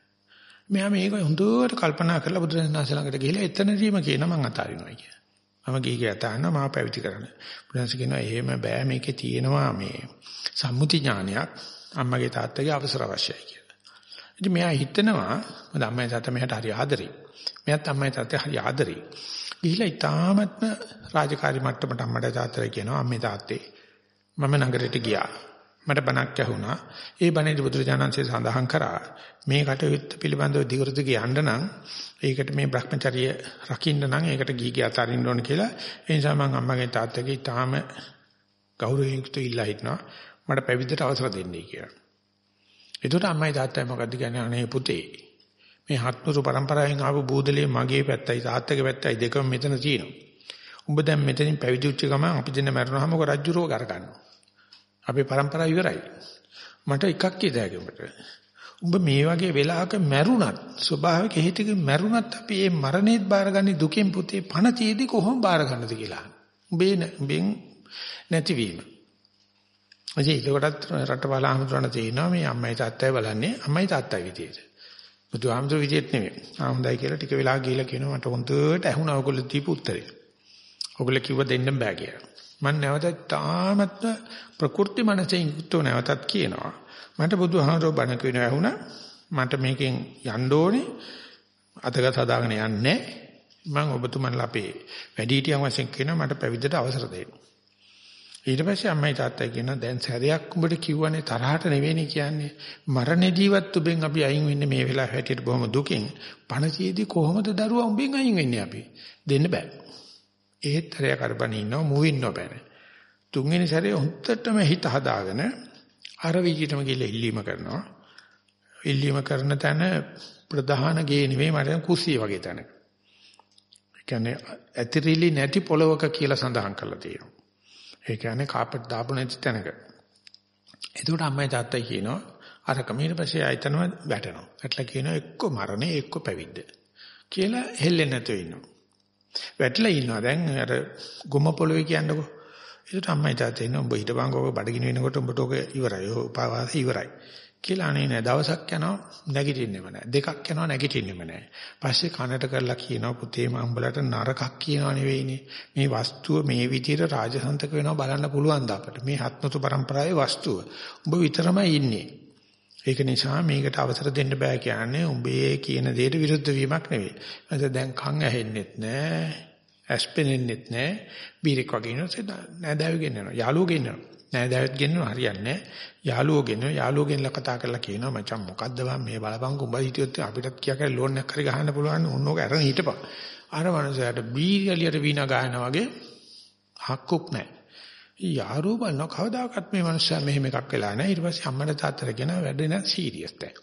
මෙයා මේක හොඳට කල්පනා කරලා බුදුරජාණන් ළඟට ගිහිල්ලා එතනදීම කියන මං අතාරිනවා කියලා. මම ගිහිගේ අතාරන මාව පැවිදි කරන්න. බුදුන්ස කියනවා එහෙම බෑ මේකේ තියෙනවා මේ සම්මුති ඥානයක් අම්මගේ තාත්තගේ අවසර අවශ්‍යයි කියලා. ඉතින් මෙයා හිතනවා මොකද අම්මයි තාත්තා මෙයාට හරි ආදරේ. මෙයාත් අම්මයි තාත්තා හරි ආදරේ. ගිහිලා ඊටාමත්ම රාජකාරී මට්ටමට අම්මට තාත්තට කියනවා අම්මේ තාත්තේ මම නගරයට ගියා. මට බණක් ඇහුණා. ඒ බණේදී බුදුරජාණන්සේ සඳහන් කරා මේ කටයුත්ත පිළිබඳව දිගට යන්න නම් ඒකට මේ Brahmacharya රකින්න නම් ඒකට ගීගේ අතරින්න ඕන කියලා. ඒ නිසා මම අම්මගේ තාත්තගේ තාම ගෞරවයෙන් යුක්තව ඉල්ලා හිටනවා. මට පැවිද්දට අවසර දෙන්නේ කියලා. එතකොට අම්මයි තාත්තයි මොකද්ද කියන්නේ අනේ පුතේ මේ හත්මුතු පරම්පරාවෙන් ආපු බූදලේ මගේ පැත්තයි තාත්තගේ පැත්තයි දෙකම මෙතන තියෙනවා. උඹ දැන් මෙතනින් පැවිදි වෙච්ච ගමන් අපි දෙන්න මැරුණාම ඔක රජ්ජුරෝ කර ගන්නවා. අපේ පරම්පරාව ඉවරයි. මට එකක් කියදෑගේ උඹට. උඹ මේ වගේ වෙලාවක මැරුණත් ස්වභාවික හේතුකින් මැරුණත් අපි මේ මරණයත් බාරගන්නේ දුකෙන් පුතේ පණ තියේදී කොහොම බාර ගන්නද කියලා. උඹේ නැතිවීම. අජේ ඒකටත් රටවල ආමතුරණ තේිනවා මේ අම්මයි තාත්තයි බලන්නේ අම්මයි තාත්තයි විදියට. බුදුහාමුදුර විදියට නෙමෙයි. ආ හොඳයි කියලා ටික වෙලා ගිහලා කියනවා මට හොඳට ඇහුණා ඔයගොල්ලෝ දීපු උත්තරේ. ඔයගොල්ලෝ කිව්ව දෙන්නම් බෑ කියලා. මම නැවතත් තාමත් ප්‍රකෘති මනසෙන් යුක්තව නැවතත් කියනවා. මට බුදුහාමුදුර බණ කියන ඇහුණා. මට මේකෙන් යන්න ඕනේ. අතගත හදාගෙන යන්නේ මම ඔබතුමන්ලා අපේ වැඩිහිටියන් වශයෙන් කියනවා මට පැවිද්දට අවසර දෙන්න. ඊට පස්සේ අම්මයි තාත්තයි කියනවා දැන් සැරයක් උඹට කිව්වනේ තරහට නෙවෙයි කියන්නේ. මරණදීවත් උඹෙන් අපි අයින් වෙන්නේ මේ වෙලාව හැටියට බොහොම දුකින්. පණතියේදී කොහොමද දරුවා උඹෙන් අයින් වෙන්නේ අපි? දෙන්න බෑ. ඒත් හරිය කරබන ඉන්නව මුවින්න බෑ තුන්වෙනි සැරේ හොත්තටම හිත හදාගෙන අර විදිහටම ගිහලා ඉල්ලීම කරනවා. ඉල්ලීම කරන තැන ප්‍රධාන ගේ නෙවෙයි මට කුස්සිය වගේ තැනක. ඒ කියන්නේ ඇතිරිලි නැති පොලවක කියලා සඳහන් කරලා තියෙනවා. ඒ කියන්නේ කාපට් දාපු නැති තැනක. එතකොට අම්මයි තාත්තයි කියනවා අරක ඊට පස්සේ ආයතනම වැටෙනවා. වැටලා කියනවා එක්ක මරණේ එක්ක පැවිද්ද. කියලා හෙල්ලෙන්නේ නැතුව ඉන්නවා. වැටලා ඉන්නවා දැන් අර ගොම පොළවේ කියන්නකෝ. ඒකට අම්මයි තාත්තයි ඉන්නවා උඹ හිටපංකෝ බඩගිනි වෙනකොට උඹට ඔක ඉවරයි. ඔය උපවාසය ඉවරයි. කියලා අනේ නෑ දවසක් යනවා නැගිටින්නෙම නෑ දෙකක් යනවා නැගිටින්නෙම නෑ පස්සේ කනට කරලා කියනවා පුතේ මම උඹලට නරකක් කියනවා නෙවෙයිනේ මේ වස්තුව මේ විදිහට රාජසන්තක වෙනවා බලන්න පුළුවන් ද අපිට මේ හත්මතු પરම්පරාවේ වස්තුව උඹ විතරමයි ඉන්නේ ඒක නිසා මේකට අවසර දෙන්න බෑ කියන්නේ උඹේ කියන දෙයට විරුද්ධ වීමක් නෙවෙයි. මොකද දැන් කන් ඇහෙන්නෙත් නෑ. ඇස් පෙනෙන්නෙත් නැහැ. බීරෙක් වගේ ඉන්නවා. නෑදෑයෝ ගෙන්නනවා. යාළුවෝ ගෙන්නනවා. නෑදෑයොත් ගෙන්නනවා හරියන්නේ නැහැ. යාළුවෝ ගෙන්නනවා. යාළුවෝ ගෙන්නලා කතා කරලා කියනවා මචං මොකද්ද බං මේ බලපං උඹ හිටියොත් අපිටත් කියා කරලා ලෝන් එකක් හරි ගහන්න පුළුවන්. ඕනෝක අරන් හිටපන්. අර මනුස්සයාට බීරියලියට වීණා ගායනා වගේ හක්කුක් නැහැ. යාළුවෝ බලනවා කවදාකවත් මේ මනුස්සයා මෙහෙම එකක් වෙලා නැහැ. ඊට පස්සේ අම්මට තාත්තට කියන වැඩ නෑ සීරියස් දැන්.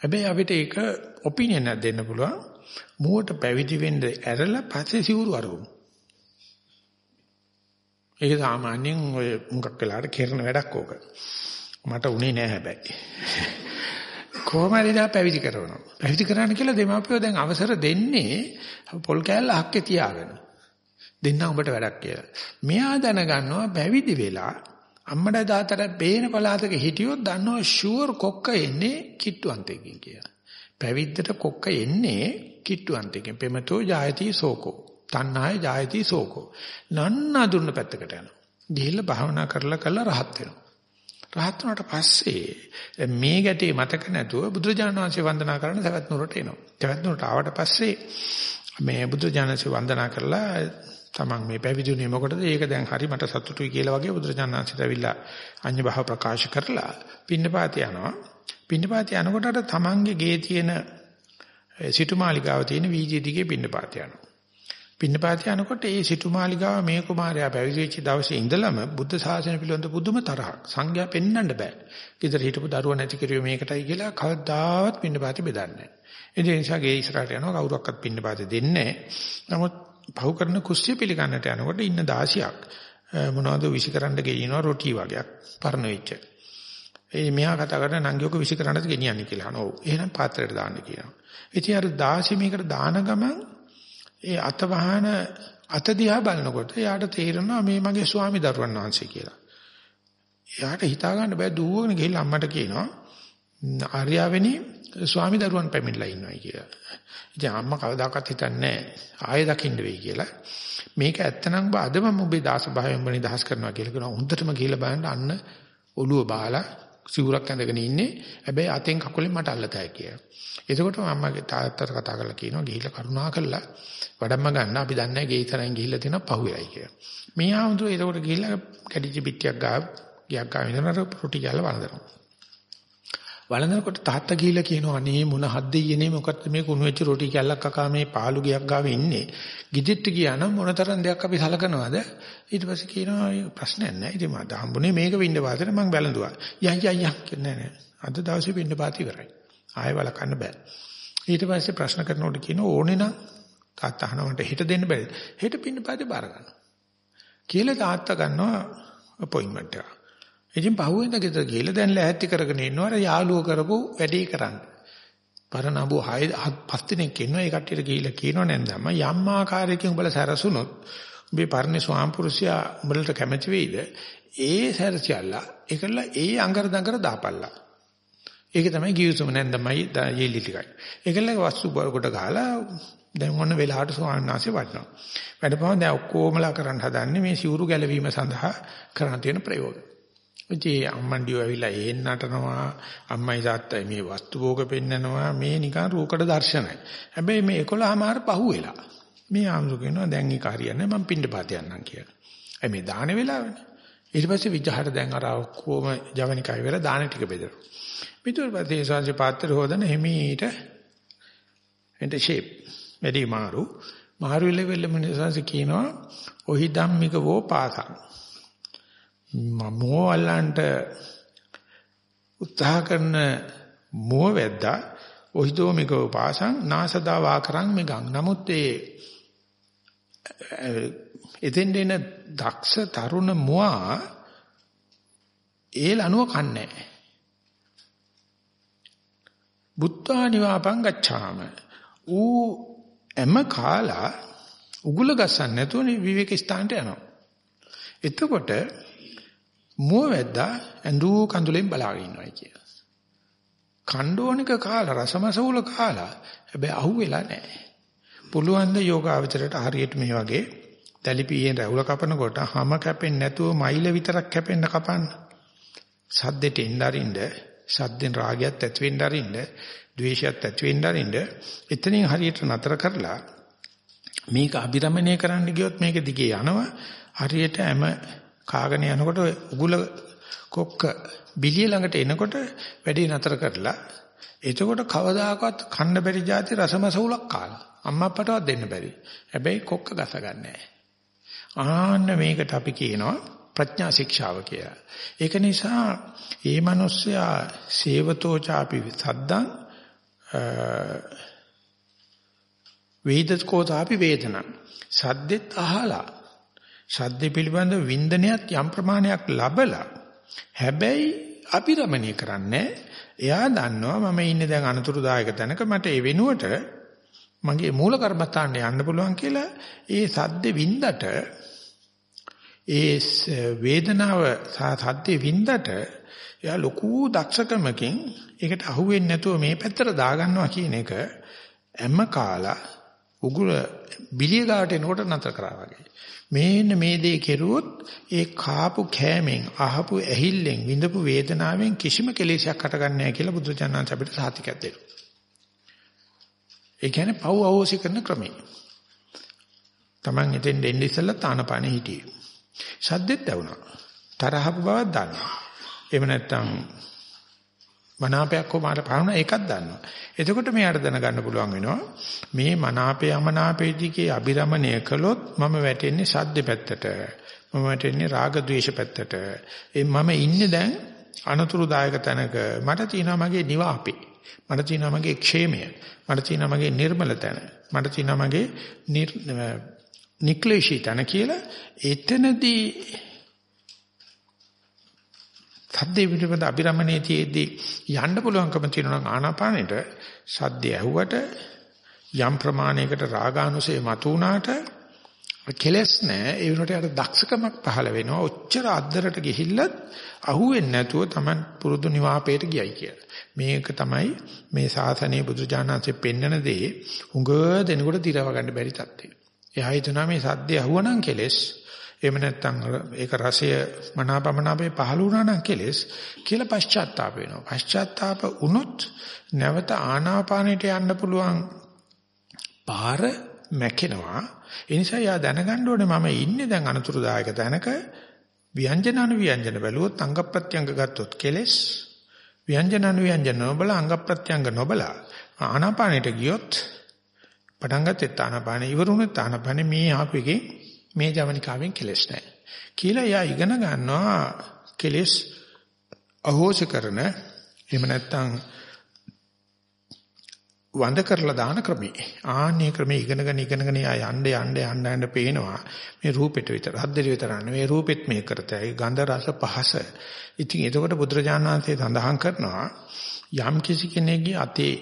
හැබැයි අපිට ඒක ඔපිනියන් එකක් දෙන්න පුළුවන්. මුවට පැවිදි වෙන්න ඇරලා පස්සේ සිවුරු අරවමු. ඒක සාමාන්‍යයෙන් ඔය මුගක් වෙලාට කරන වැඩක් ඕක. මට උනේ නෑ හැබැයි. කොහොමද ඉතින් පැවිදි කරනවා. පැවිදි කරන්න කියලා දෙමාපියෝ දැන් අවසර දෙන්නේ පොල් කෑල්ල හක්කේ තියාගෙන. දෙන්න උඹට වැඩක් කියලා. මෙයා දැනගන්නවා පැවිදි වෙලා අම්මඩ දාතර බේන පළාතක හිටියොත් දන්නවා ෂුවර් කොක්ක එන්නේ කිට්ටුවන්තකින් කියලා. පැවිද්දට කොක්ක එන්නේ කිට්ටුවන්තකින්. පෙමතෝ ජායති සෝකෝ. තණ්හාය ජායති සෝකෝ. නන්න දුන්න පැත්තකට යනවා. ගිහිල්ලා භාවනා කරලා කරලා රහත් වෙනවා. රහත් වුණාට පස්සේ මේ ගැටේ මතක නැතුව බුදුරජාණන් වහන්සේ වන්දනා කරන සවැත් නුරට එනවා. සවැත් නුරට ආවට පස්සේ මේ බුදුරජාණන් වහන්සේ වන්දනා කරලා තමන් මේ පැවිදිුනේ මොකටද? ඒක දැන් හරි මට සතුටුයි කියලා වගේ බුදුරජාණන් වහන්සේට ඇවිල්ලා අඤ්ඤ භාව ප්‍රකාශ කරලා පින්නපාත යනවා. පින්නපාත යනකොට අර තමන්ගේ ගේ තියෙන සිටුමාලිගාව තියෙන වීදියේ දිගේ පින්නපාත යනවා. පින්නපාත යනකොට ඒ සිටුමාලිගාව මේ කුමාරයා පැවිදි වෙච්ච දවසේ ඉඳලම බුද්ධ ශාසනය පිළිබඳ පුදුම තරහක් සංඥා පෙන්වන්න බෑ. ඊතර හිටපු දරුවා නැති කිරුවේ මේකටයි කියලා කවදාවත් පින්නපාත බෙදන්නේ නැහැ. ඒ නිසා ගේ ඉස්සරහට යනවා කවුරක්වත් පින්නපාත දෙන්නේ නැහැ. නමුත් පහු කරන කුස්සිය පිළිගන්නට යනකොට ඉන්න 16ක් මොනවද විසිකරන්න ගෙනියනවා රොටි වගේක් පරණ වෙච්ච. ඒ මෙහා කතා කරන නංගියෝක විසිකරන්නද ගෙනියන්නේ කියලා අහනවා. ඔව්. එහෙනම් පාත්‍රයට දාන්න කියනවා. ඉතින් අර 16 මේකට දාන ගමන් ඒ අත වහන අත දිහා බලනකොට එයාට තේරෙනවා මේ මගේ ස්වාමි දරුවන් වහන්සේ කියලා. එයාට හිතා ගන්න බෑ දුවගෙන ගිහිල්ලා අම්මට කියනවා ආර්යාවෙනි ස්වාමි දරුවන් පැමිණලා ඉන්නවයි කියලා. ඉතින් අම්මා කවදාකවත් හිතන්නේ ආයෙ දකින්න වෙයි කියලා. මේක ඇත්තනම් අදම ඔබේ දාස භාවයෙන් වනි දහස් කරනවා කියලා කියනවා. හොඳටම ගිහිල්ලා බලන්න අන්න ඔළුව බාලා සිවුරක් ඇඳගෙන ඉන්නේ. හැබැයි අතෙන් කකුලෙන් මට අල්ලතයි කියලා. එතකොට අම්මගේ තාත්තට කතා කරලා කියනවා ගිහිල්ලා කරුණා කළා වඩම්ම ගන්න අපි දන්නේ නැහැ ගේ තරෙන් ගිහිල්ලා තියෙනවා පහුවයි කියලා. මේ ආමුදුර එතකොට ගිහිල්ලා කැඩිච්ච පිටියක් ගාව ගියක් ගාව ඉඳලා රොටි ගැල වළඳනවා. වළඳනකොට තාත්තා ගිහිල්ලා කියනවා අනේ මොන හද්දෙයියනේ මොකක්ද මේ කුණු වෙච්ච රොටි කැල්ලක් කකා මේ පාළු ගියක් ගාවේ ඉන්නේ. ගිජෙට්ට ගියා නම් මොනතරම් දෙයක් අපි සලකනවද? ඊට පස්සේ කියනවා ප්‍රශ්නයක් නැහැ. ඉතින් මම හම්බුනේ මේක වින්න වාතේ මම බැලඳුවා. යන් යන් යන් කියන්නේ නැහැ. අද දවසේ වින්න පාති කරයි. ආයෙ වලකන්න බෑ. ඊට පස්සේ ප්‍රශ්න කරනකොට කියන ඕනේ නම් තාත්තා අහනවට හිට දෙන්න බැරිද? හිට පින්න පාතේ බාර ගන්නවා. කියලා තාත්තා ගන්නවා අපොයින්ට්මන්ට් එක. ඉතින් පහුවෙන්ද ගෙදර ගිහලා දැන් ලෑස්ති කරගෙන ඉන්නවර යාළුවෝ කරපු වැඩේ කරන්න. පරණබු හය පස් දිනක් ඉන්නවා ඒ කට්ටියට ගිහිල්ලා කියනව නැන්දම යම් ආකාරයකින් උඹලා සැරසුනොත් උඹේ පරණ ස්වාම්පුරුෂයා උඹලට කැමති වෙයිද? ඒ සැරසියල්ලා ඒකලා ඒ අඟර දඟර දාපල්ලා. ඒක තමයි ගිවිසුම නැන්දමයි යෙලි ටිකයි. ඒකල වස්තු කොට ගහලා දැන් ඔන්න වෙලාවට ස්වාමීන් වහන්සේ වඩනවා. වැඩපහම දැන් ඔක්කොමලා කරන්න හදන්නේ මේ සිවුරු ගැලවීම සඳහා කරන්න තියෙන ප්‍රයෝග. ඉතින් අම්මන්ඩියෝ ඇවිල්ලා එහෙන් නටනවා අම්මයි තාත්තයි මේ වස්තු භෝග පෙන්නනවා මේ නිකන් රූකඩ දර්ශනයි. හැබැයි මේ 11මාර පහුවෙලා. මේ ආම්සු කියනවා දැන් ඒක හරියන්නේ මම පින්නපාත යන්නම් කියලා. ඒ මේ දාන වෙලාවනේ. ඊට පස්සේ විජහට දැන් අර ඔක්කොම ජවනිකයි වෙලා දාන ටික බෙදලා. පිටුල් පස්සේ සංසි පාත්‍ර හොදන හිමීට එන්ට ෂේප් වැඩි මාරු. මාරු ලෙවල් මිනිස්සන්ස කියනවා ඔහි ධම්මික වෝ පාසං. මමෝ අල්ලන්ට උත්සාහ කරන මෝ වැද්දා ඔහි දෝමික වෝ පාසං නාසදා වාකරං මෙගං. නමුත් ඒ එතෙන් දෙන දක්ෂ තරුණ මුවා ඒ ලනුව කන්නේ බුද්ධා නිවාපං ගච්ඡාම. ඌ එම කාලා උගුල ගස්සන්න නැතුව විවේක ස්ථානට යනවා. එතකොට මුව වැද්දා ඇඳූ කඳුලෙන් බලාගෙන ඉන්නවා කියලා. කණ්ඩෝනික කාලා රසමසවුල කාලා හැබැයි අහුවෙලා නැහැ. පුළුවන් ද යෝගාවචරයට හරියට මේ වගේ දැලිපියෙන් රැවුල කපනකොට හැම කැපෙන්නේ නැතුව මයිල විතරක් කැපෙන්න කපන්න. සද්දෙට එන්නරින්ද සද්දෙන් රාගයත් ඇති වෙන්න අරින්න, ද්වේෂයත් ඇති වෙන්න අරින්න, එතනින් හරියට නතර කරලා මේක අභිරමණය කරන්න ගියොත් මේක දිගේ යනවා හරියට හැම කාගෙන යනකොට උගුල කොක්ක බිලිය ළඟට එනකොට වැඩි නතර කරලා එතකොට කවදාකවත් කන්න බැරි જાති රසමසවුලක් කාලා අම්මා අප්පටවත් දෙන්න බැරි. හැබැයි කොක්ක ගස ගන්නෑ. ආන්න මේකට අපි කියනවා ප්‍රඥා ශික්ෂාව කියලා. ඒක නිසා මේ මිනිස්සයා සේවතෝ ചാපි සද්දං වේදකෝ ചാපි වේදනං සද්දෙත් අහලා සද්ද පිළිබඳ වින්දනයත් යම් ප්‍රමාණයක් ලබලා හැබැයි අපිරමණය කරන්නේ එයා දන්නවා මම ඉන්නේ දැන් අනතුරුදායක තැනක මට ඒ වෙනුවට මගේ මූල කර්මස්ථානට යන්න පුළුවන් කියලා ඒ සද්දේ වින්දට ඒ වේදනාව සද්දේ වින්දට එයා ලොකු දක්ෂකමකින් ඒකට අහුවෙන්නේ නැතුව මේ පැත්තට දාගන්නවා කියන එක හැම කාලා උගුර බිලිය ගාවට එනකොට නතර කරා වගේ. මේන්න මේ දේ කෙරුවොත් ඒ කාපු කෑමෙන් අහපු ඇහිල්ලෙන් විඳපු වේදනාවෙන් කිසිම කෙලෙසයක් හටගන්නේ නැහැ කියලා බුදුචානන්ත අපිට සාතිකයක් දෙනවා. ඒ කියන්නේ පව් අවෝසි කරන ක්‍රමය. Taman එතෙන් දෙන්න ඉස්සෙල්ලා තානපානෙ හිටියේ. සද්දෙත් ඇහුණා. තරහපු බවක් දන්නවා. එහෙම නැත්නම් මනාපයක් හෝ මාට පහරුණා ඒකත් දන්නවා. එතකොට මෙයාට දැනගන්න පුළුවන් වෙනවා මේ මනාපේ අමනාපේදීකේ අබිරමණය කළොත් මම වැටෙන්නේ සද්දේ පැත්තට. මම වැටෙන්නේ රාග ద్వේෂ පැත්තට. ඒ මම ඉන්නේ දැන් අනතුරුදායක තැනක. මට තියෙනවා මගේ නිවාපේ. මට තියෙනවා මගේ ക്ഷേමය. මට තියෙනවා මගේ නිර්මල තැන. මට තියෙනවා මගේ නික්ලේශී තැන කියලා එතනදී සද්දේ පිටපද අභිරමණයේ තියේදී යන්න පුළුවන්කම තියෙනවා නම් ආනාපානෙට සද්දේ ඇහුවට යම් ප්‍රමාණයකට රාගානුසය මතු වුණාට කෙලස් නැහැ. ඒ වෙනකොට යට දක්ෂකමක් පහළ වෙනවා. ඔච්චර අද්දරට ගිහිල්ලත් අහුවෙන්නේ නැතුව Taman පුරුදු නිවාපයට ගියයි කියලා. මේක තමයි මේ ශාසනයේ බුදුජානන්සේ පෙන්වන දේ. උඟ දෙනකොට දිරව ගන්න බැරි තත්ත්වය. එයා හිතනවා මේ සද්දේ අහුවනම් කෙලස් එහෙම නැත්නම් ඒක රසය මනාපමනාපේ පහළ වුණා නම් කෙලස් කියලා පශ්චාත්තාප වෙනවා. පශ්චාත්තාප වුණොත් නැවත ආනාපානෙට යන්න පුළුවන් පාර මැකෙනවා. ඒ නිසා යා දැනගන්න ඕනේ මම ඉන්නේ දැන් අනතුරුදායක තැනක ව්‍යංජන අනු ව්‍යංජන බැලුවොත් අංග ප්‍රත්‍යංග ගත්තොත් කෙලස් ව්‍යංජන අනු ව්‍යංජන නොබල අංග ප්‍රත්‍යංග නොබල ආනාපානෙට ගියොත් පටන් ගත්තේ ආනාපානෙ ඉවරුනේ ආනාපානෙ මේ ආපු එකේ මේ ජවනිකාවෙන් කෙලස් නැහැ. කියලා එයා ඉගෙන ගන්නවා කෙලස් අහෝස කරන එහෙම නැත්නම් වඳ කරලා දාන ක්‍රමී. ආන්නේ ක්‍රමී ඉගෙනගෙන ඉගෙනගෙන යා යන්න යන්න යන්න යන්න පේනවා. මේ රූපෙට විතර, හද්දෙට විතර නෙවෙයි මේ රූපෙත් මේ කරතයි. ගන්ධ රස පහස. ඉතින් එතකොට බුදුරජාණන් වහන්සේ සඳහන් කරනවා යම් කිසි කෙනෙක්ගේ අතේ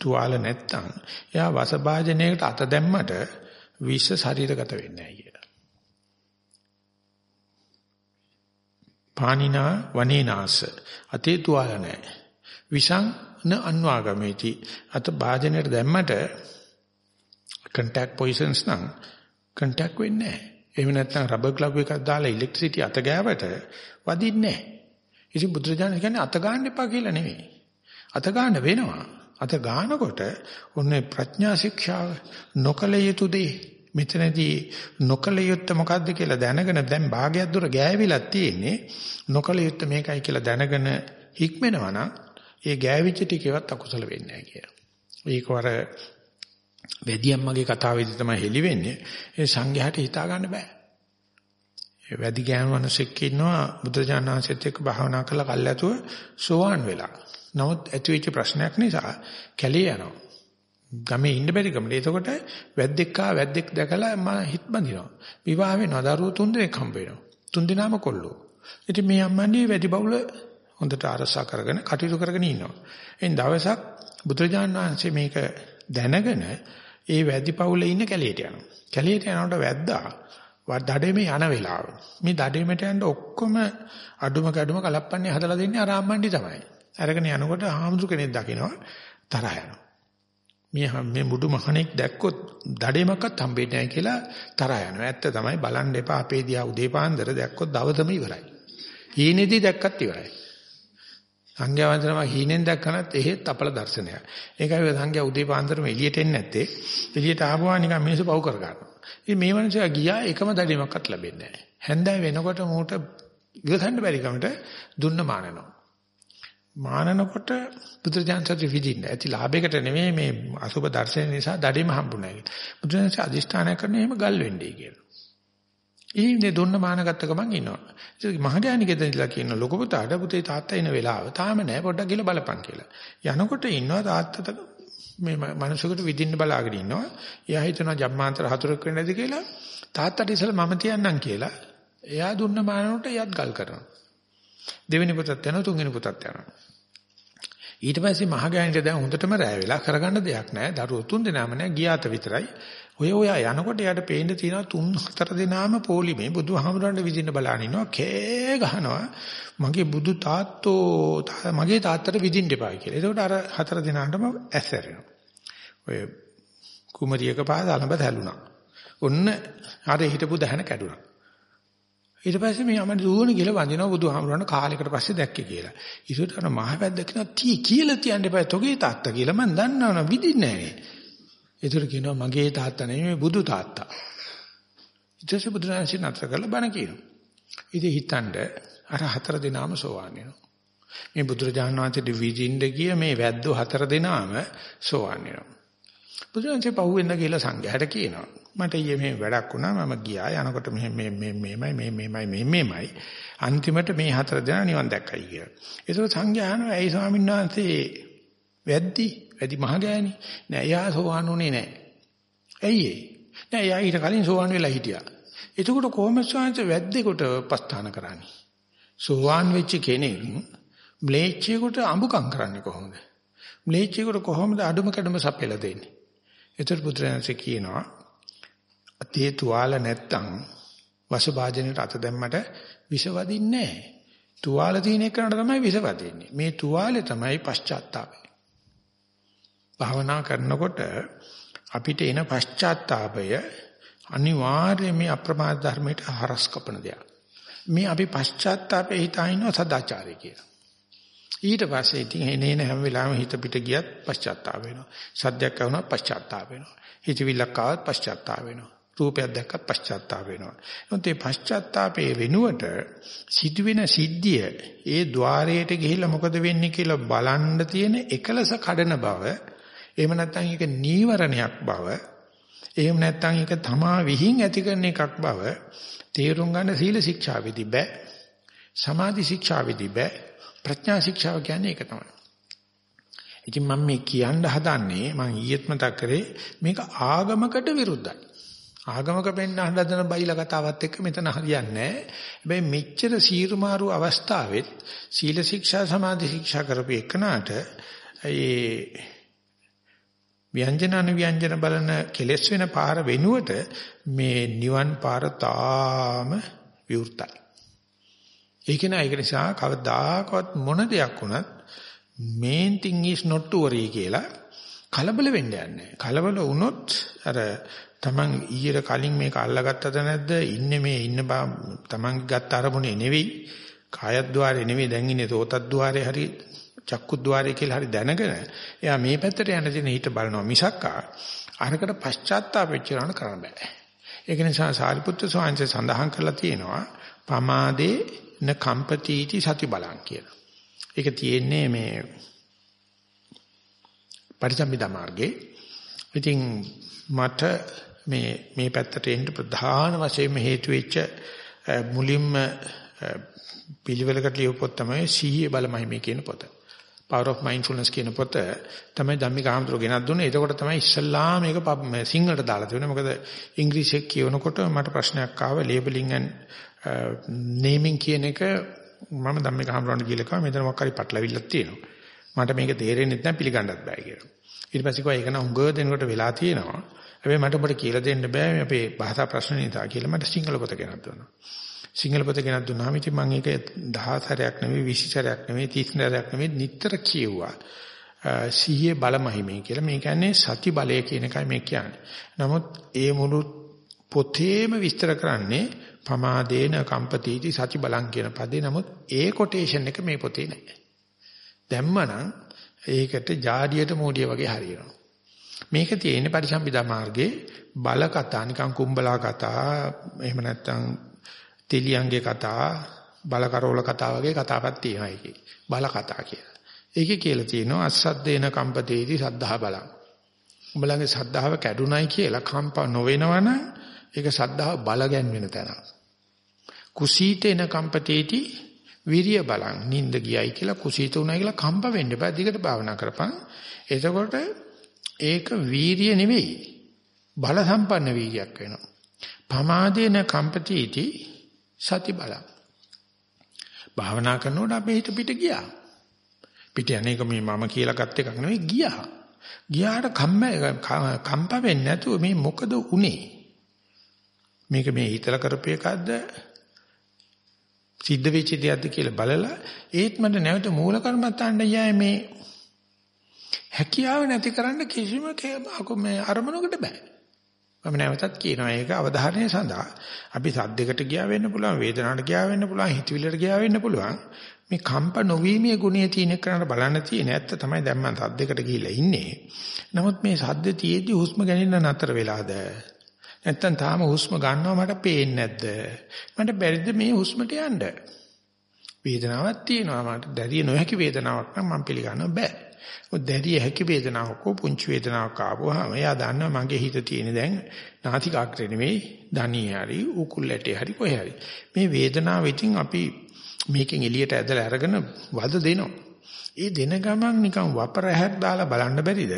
තුවාල නැත්තම් එයා වසභාජනයකට අත දැම්මට විෂ ශරීරගත වෙන්නේ නැහැ පානිනා වනේනාස අතේ තුවාල නැහැ. විසං න අන්වාගමේති අත භාජනයට දැම්මට contact poisons නම් contact වෙන්නේ නැහැ. එහෙම නැත්නම් රබර් ග්ලව් එකක් දාලා ඉලෙක්ට්‍රිසිටි අත ගෑවට වදින්නේ නැහැ. ඉතින් බුදුරජාණන් කියන්නේ අත ගන්න එපා කියලා නෙවෙයි. අත ගන්න වෙනවා. අත ගන්නකොට ඔන්නේ ප්‍රඥා ශික්ෂාව නොකල යුතු දේ මෙතනදී නොකල යුත්තේ මොකද්ද කියලා දැනගෙන දැන් භාගයක් දුර ගෑවිලා තියෙන්නේ නොකල යුත්තේ මේකයි කියලා දැනගෙන හික්මෙනවා නම් ඒ ගෑවිච්ච ටිකවත් අකුසල වෙන්නේ නැහැ කියලා. ඒකවර වැඩියම්මගේ කතාවේදී තමයි හෙලි වෙන්නේ. ඒ සංඝයාට හිතා ගන්න බෑ. ඒ වැඩි ගෑනු මිනිසෙක් ඉන්නවා බුදුජානනාංශෙත් එක්ක භාවනා කරලා කල්ැතුව සෝවාන් වෙලා. නමුත් ඇතිවෙච්ච ප්‍රශ්නයක් නිසා කැලේ යනවා. ගමේ ඉන්න බැරි කමට. එතකොට වැද්දෙක් ආ වැද්දෙක් දැකලා මම හිත බඳිනවා. විවාහ වෙනවා. දරුවෝ තුන් දෙනෙක් හම්බ වෙනවා. තුන් දෙනාම කොල්ලෝ. ඉතින් මේ අම්මන්නේ වැඩි බවුල හොඳට අරසා කරගෙන කටයුතු කරගෙන ඉන්නවා. එන් දවසක් බුදුරජාණන් වහන්සේ මේක දැනගෙන ඒ වැඩි පවුලේ ඉන්න කැලේට යනවා. කැලේට යනකොට වැද්දා දඩේමේ යන වෙලාව. මේ දඩේමට යන්න ඔක්කොම අඩුම කැඩුම කලප්පන්නේ හදලා දෙන්නේ අර අම්මන්ඩි තමයි. අරගෙන යනකොට ආම්සු කෙනෙක් දකිනවා තරහ යනවා. මේ මේ මුඩු මහණෙක් දැක්කොත් දඩේමක්වත් හම්බෙන්නේ නැහැ කියලා තරහ යනවා. ඇත්ත තමයි බලන්න එපා අපේ දිහා උදේ පාන්දර දැක්කොත් දවසම ඉවරයි. ඊනේදී දැක්කත් ඉවරයි. සංඝයා වහන්සේනම හීනෙන් දැක්කනත් එහෙත් අපල දර්ශනයක්. ඒකයි ඔය සංඝයා උදේ පාන්දරම එළියට එන්නේ නැත්තේ. එළියට ආවම නිකන් මිනිස්සු පව් කර ගන්නවා. ඉතින් මේ මිනිස්සයා ගියා එකම දඩේමක්වත් ලැබෙන්නේ නැහැ. හැන්දෑව වෙනකොට මූට ඉවසන්න බැරි කමට දුන්න මානනවා. මානනකොට බුදුරජාණන් විදින්න. ඇති ලාභයකට නෙමෙයි මේ අසුබ දර්ශන නිසා දඩේම හම්බුනේ. බුදුරජාණන් අධිෂ්ඨානය කරන එහෙම ගල් වෙන්නේ කියලා. ඊනේ දුන්න මාන ගත්ත ගමන් ඉන්නවා. ඒක මහගෑණි ගෙදර ඉඳලා කියන ලොකු පුතාට පුතේ තාත්තා එන වෙලාව තාම නෑ පොඩ්ඩක් ගිහලා බලපන් කියලා. යනකොට ඉන්නවා තාත්තට මේ මනුස්සයෙකුට විදින්න බලාගෙන ඉන්නවා. එයා හිතනවා ජම්මාන්තර හතුරෙක් වෙන්න ඇති කියලා. තාත්තට ඉස්සෙල්ලා මම තියන්නම් කියලා. එයා දුන්න මානනට එයත් ගල් කරනවා. දෙවෙනි පුතත් යනවා තුන්වෙනි පුතත් යනවා. ඊට පස්සේ මහගෑනිට දැන් හොඳටම රෑ වෙලා කරගන්න දෙයක් නැහැ. දරුවෝ තුන් දෙනාම නැහැ ගියාත විතරයි. ඔය ඔය යනකොට යාට පේන්න තියෙනවා තුන් හතර දෙනාම පොලිමේ බුදුහාමුදුරන්ට විදින්න බලන ඉන්නවා කෑ ගහනවා මගේ බුදු තාත්තෝ මගේ තාත්තට විදින්න එපා කියලා. ඒකට අර හතර දෙනාටම ඇස්සරෙනවා. ඔය කුමරියක පාද අලඹ දැලුණා. ඔන්න අර හිටපු දහන කැඩුනා. ඊට පස්සේ මේ අමර දුවන කියලා වඳිනවා බුදුහාමුදුරන් කාලයකට පස්සේ දැක්කේ කියලා. ඊට අර මහවැද්ද කියනවා තී කියලා තියන්න එපා තොගේ තාත්තා කියලා මම දන්නවනේ විදින්නේ නැහැ. ඒතර කියනවා මගේ තාත්තා නෙමෙයි බුදු තාත්තා. ඊට පස්සේ බුදුරජාණන් නතර කරලා බණ කියනවා. ඉතින් හිතනද අර හතර දිනාම සෝවාන් වෙනවා. මේ බුදුරජාණන් වහන්සේට විදින්න ගිය මේ වැද්දෝ හතර දිනාම සෝවාන් වෙනවා. බුදුරජාණන්සේ පහුවෙන්ද කියලා සංඝයාට කියනවා. මට ඊයේ මේ වැඩක් වුණා මම ගියා යනකොට මෙහෙ මේ මේ මේමයි මේ මේමයි මේ මේමයි අන්තිමට මේ හතර දෙනා නිවන් දැක්කයි කියලා. ඒක සංඝයා අහනවා ඇයි ස්වාමීන් වහන්සේ වැද්දි වැඩි මහගෑණි නෑ එයා සෝවාන් උනේ නෑ. ඇයි ඒ? නෑ එයා ඊට කලින් සෝවාන් වෙලා හිටියා. එතකොට කොහොමද ස්වාමීන් වැද්දෙකුට පස්ථාන කරන්නේ? සෝවාන් වෙච්ච කෙනෙක් ම්ලේච්චයෙකුට අඹුකම් කරන්නේ කොහොමද? ම්ලේච්චයෙකුට කොහොමද අඩුම කඩම සපෙලා දෙන්නේ? ඒතර පුත්‍රයන්සේ කියනවා අතේ තුවාල නැත්තම් වසභාජනයට අත දැම්මට විෂ වදින්නේ නැහැ. තුවාල තියෙන එකනට තමයි විෂ වදින්නේ. මේ තුවාලේ තමයි පශ්චාත්තාපය. භාවනා කරනකොට අපිට එන පශ්චාත්තාපය අනිවාර්යයෙන් මේ අප්‍රමාද ධර්මයට හරස් කපන දෙයක්. මේ අපි පශ්චාත්තාපේ හිතා ඉන්නවා සදාචාරය කියලා. ඊට පස්සේ ඉතින් එනේන හැම වෙලාවෙම හිත පිට ගියත් පශ්චාත්තාප වෙනවා. සද්දයක් ආවොත් පශ්චාත්තාප වෙනවා. හිතවිල්ලක් ආවත් පශ්චාත්තාප වෙනවා. රූපයක් දැක්කත් පශ්චාත්තාප වෙනවා. එහෙනම් මේ පශ්චාත්තාපයේ වෙනුවට සිදුවෙන සිද්ධිය ඒ ద్వාරයට ගිහිල්ලා මොකද වෙන්නේ කියලා බලන්න තියෙන එකලස කඩන බව එහෙම නැත්නම් ඒක නීවරණයක් බව එහෙම නැත්නම් ඒක තමා විහිං ඇති කරන එකක් බව තේරුම් ගන්න සීල ශික්ෂාවේදී බෑ සමාධි ශික්ෂාවේදී බෑ ප්‍රඥා ශික්ෂාව කියන්නේ ඒක තමයි. ඉතින් මම මේ කියන්න හදන්නේ මම ඊයේත් මතක් කරේ මේක ආගමකට විරුද්ධයි. ආගමක පෙන්න හදන බයිලා කතාවත් එක්ක මෙතන හරියන්නේ නැහැ. හැබැයි මෙච්චර සීරුමාරු අවස්ථාවෙත් සීල ශික්ෂා සමාධි ශික්ෂා කරපු එකනට ඒ ව්‍යංජන අනුව්‍යංජන බලන කෙලෙස් වෙන පාර වෙනුවට මේ නිවන් පාර තාම විවෘතයි. ඒක නෑ ඒක නිසා කවදාකවත් මොන දෙයක් වුණත් main thing is not to worry කියලා කලබල වෙන්න යන්නේ. කලබල වුණොත් අර Taman ඊයේ කලින් මේක අල්ලගත්තද නැද්ද? ඉන්නේ මේ ඉන්න Taman ගත්ත අරමුණේ නෙවෙයි. කායද්්වාරේ නෙවෙයි දැන් ඉන්නේ තෝතද්්වාරේ හරි චක්කුද්්වාරය කියලා හරි දැනගෙන එයා මේ පැත්තට යන දින හිත බලනවා මිසක්කා අරකට පශ්චාත්තාප වෙච්ච ගමන් කරන්න බෑ. ඒක නිසා සාරිපුත්‍ර ස්වාමීන් සඳහන් කරලා තියෙනවා පමාදේ න කම්පතිටි සති බලං කියලා. ඒක තියෙන්නේ මේ පරිසම්පදා මාර්ගේ. ඉතින් මට මේ මේ පැත්තට එන්න ප්‍රධාන වශයෙන් හේතු වෙච්ච මුලින්ම පිළිවෙලකට ලියපු පොත් තමයි සීයේ බලමයි කියන පොත. power of mindfulness කියන පොත තමයි ධම්මික ආමතුරු ගෙනත් දුන්නේ. එතකොට තමයි ඉස්සල්ලා මේක සිංහලට දාලා තියෙන්නේ. මොකද ඉංග්‍රීසියෙන් කියනකොට මට ප්‍රශ්නයක් ආවා labeling and naming කියන එක මම ධම්මික ආමතුරුන්ට කියලා කිව්වා මෙතන මොකක් හරි පටලවිල්ලක් තියෙනවා. මට මේක තේරෙන්නේ නැත්නම් පිළිගන්නත් බෑ කියලා. ඊට පස්සේ කිව්වා ඒක නම් උඟ දෙනකොට වෙලා තියෙනවා. හැබැයි මට ඔබට කියලා දෙන්න බෑ මේ අපේ භාෂා ප්‍රශ්න නිසා කියලා මට සිංහල පොත ගෙනත් දුන්නා. සිංහල පොත ගෙනත් දුන්නාම ඉතින් මම ඒක 10 සැරයක් නෙවෙයි 20 සැරයක් නෙවෙයි 30 සැරයක් නෙවෙයි නිතර කියුවා. සිහියේ බලමහිමේ කියලා මේ කියන්නේ සති බලය කියන එකයි මේ කියන්නේ. නමුත් ඒ මුළු පොතේම විස්තර කරන්නේ පමාදේන කම්පතිටි සති බලං කියන පදේ. නමුත් ඒ කොටේෂන් එක මේ පොතේ නැහැ. දැම්මනම් ඒකට ජාඩියට මෝඩිය වගේ හරියනවා. මේක තියෙන්නේ පරිසම්පදා මාර්ගයේ බල කතා නිකන් කුඹලා කතා එහෙම නැත්නම් තෙලියන්ගේ කතා බල කරෝල කතා වගේ කතාවක් තියෙනවා ඒකේ. බල කතා කියලා. ඒකේ කියලා තියෙනවා අස්සද්දේන කම්පතේති සද්ධා බලං. උඹලගේ සද්ධාව කැඩුනයි කියලා කම්ප නොවෙනවනම් ඒක සද්ධාව බල ගැන්වෙන තැන. කුසීතේන කම්පතේති විරිය බලං. නිින්ද ගියයි කියලා කුසීත උනායි කියලා කම්ප වෙන්න බෑ. දිගට භාවනා කරපන්. එතකොට ඒක වීරිය නෙවෙයි. බල සම්පන්න වීර්යයක් වෙනවා. පමාදේන කම්පතිටි සති බලං. භාවනා කරනකොට අපේ හිත පිට ගියා. පිට යන්නේක මේ මම කියලා ගත් එකක් නෙවෙයි ගියා. ගියාට කම්ම කම්ප වෙන්නේ නැතුව මේ මොකද උනේ? මේක මේ හිතලා කරපු එකක්ද? සිද්ධ වෙච්ච දෙයක්ද කියලා බලලා ඒත් මට නැවත මූල කර්මත්තාන්න යයි මේ හැකියාව නැති කරන්න කිසිම මේ අරමුණකට බෑ. මම නැවතත් කියනවා ඒක අවධානය සඳහා. අපි සද්දයකට ගියා වෙන්න පුළුවන් වේදනාවට ගියා වෙන්න පුළුවන් හිතවිල්ලට ගියා වෙන්න පුළුවන්. මේ කම්ප නොවීමේ ගුණය තියෙන කරන්න බලන්න තියෙන ඇත්ත තමයි දැන් මම සද්දයකට ගිහිල්ලා ඉන්නේ. නමුත් මේ සද්ද තියේදී හුස්ම ගැනීම නතර වෙලාද? නැත්තම් තාම හුස්ම ගන්නවා මට පේන්නේ නැද්ද? මට බැරිද මේ හුස්මට යන්න? වේදනාවක් තියෙනවා මට. දැරිය නොහැකි වේදනාවක් නම් මම පිළිගන්න බෑ. මොකද දැරිය හැකි වේදනාවක් හෝ පුංචි වේදනාවක් ආවොහම එයා දන්නවා මගේ හිත තියෙන දැන් නාසිකාග්‍රේ නෙමෙයි ධනිය හරි උකුල්ලැටේ හරි කොහේ හරි. මේ වේදනාව ඉතින් අපි මේකෙන් එළියට ඇදලා අරගෙන වද දෙනවා. ඒ දෙන ගමන් නිකන් වපර හැක් දාලා බලන්න බැරිද?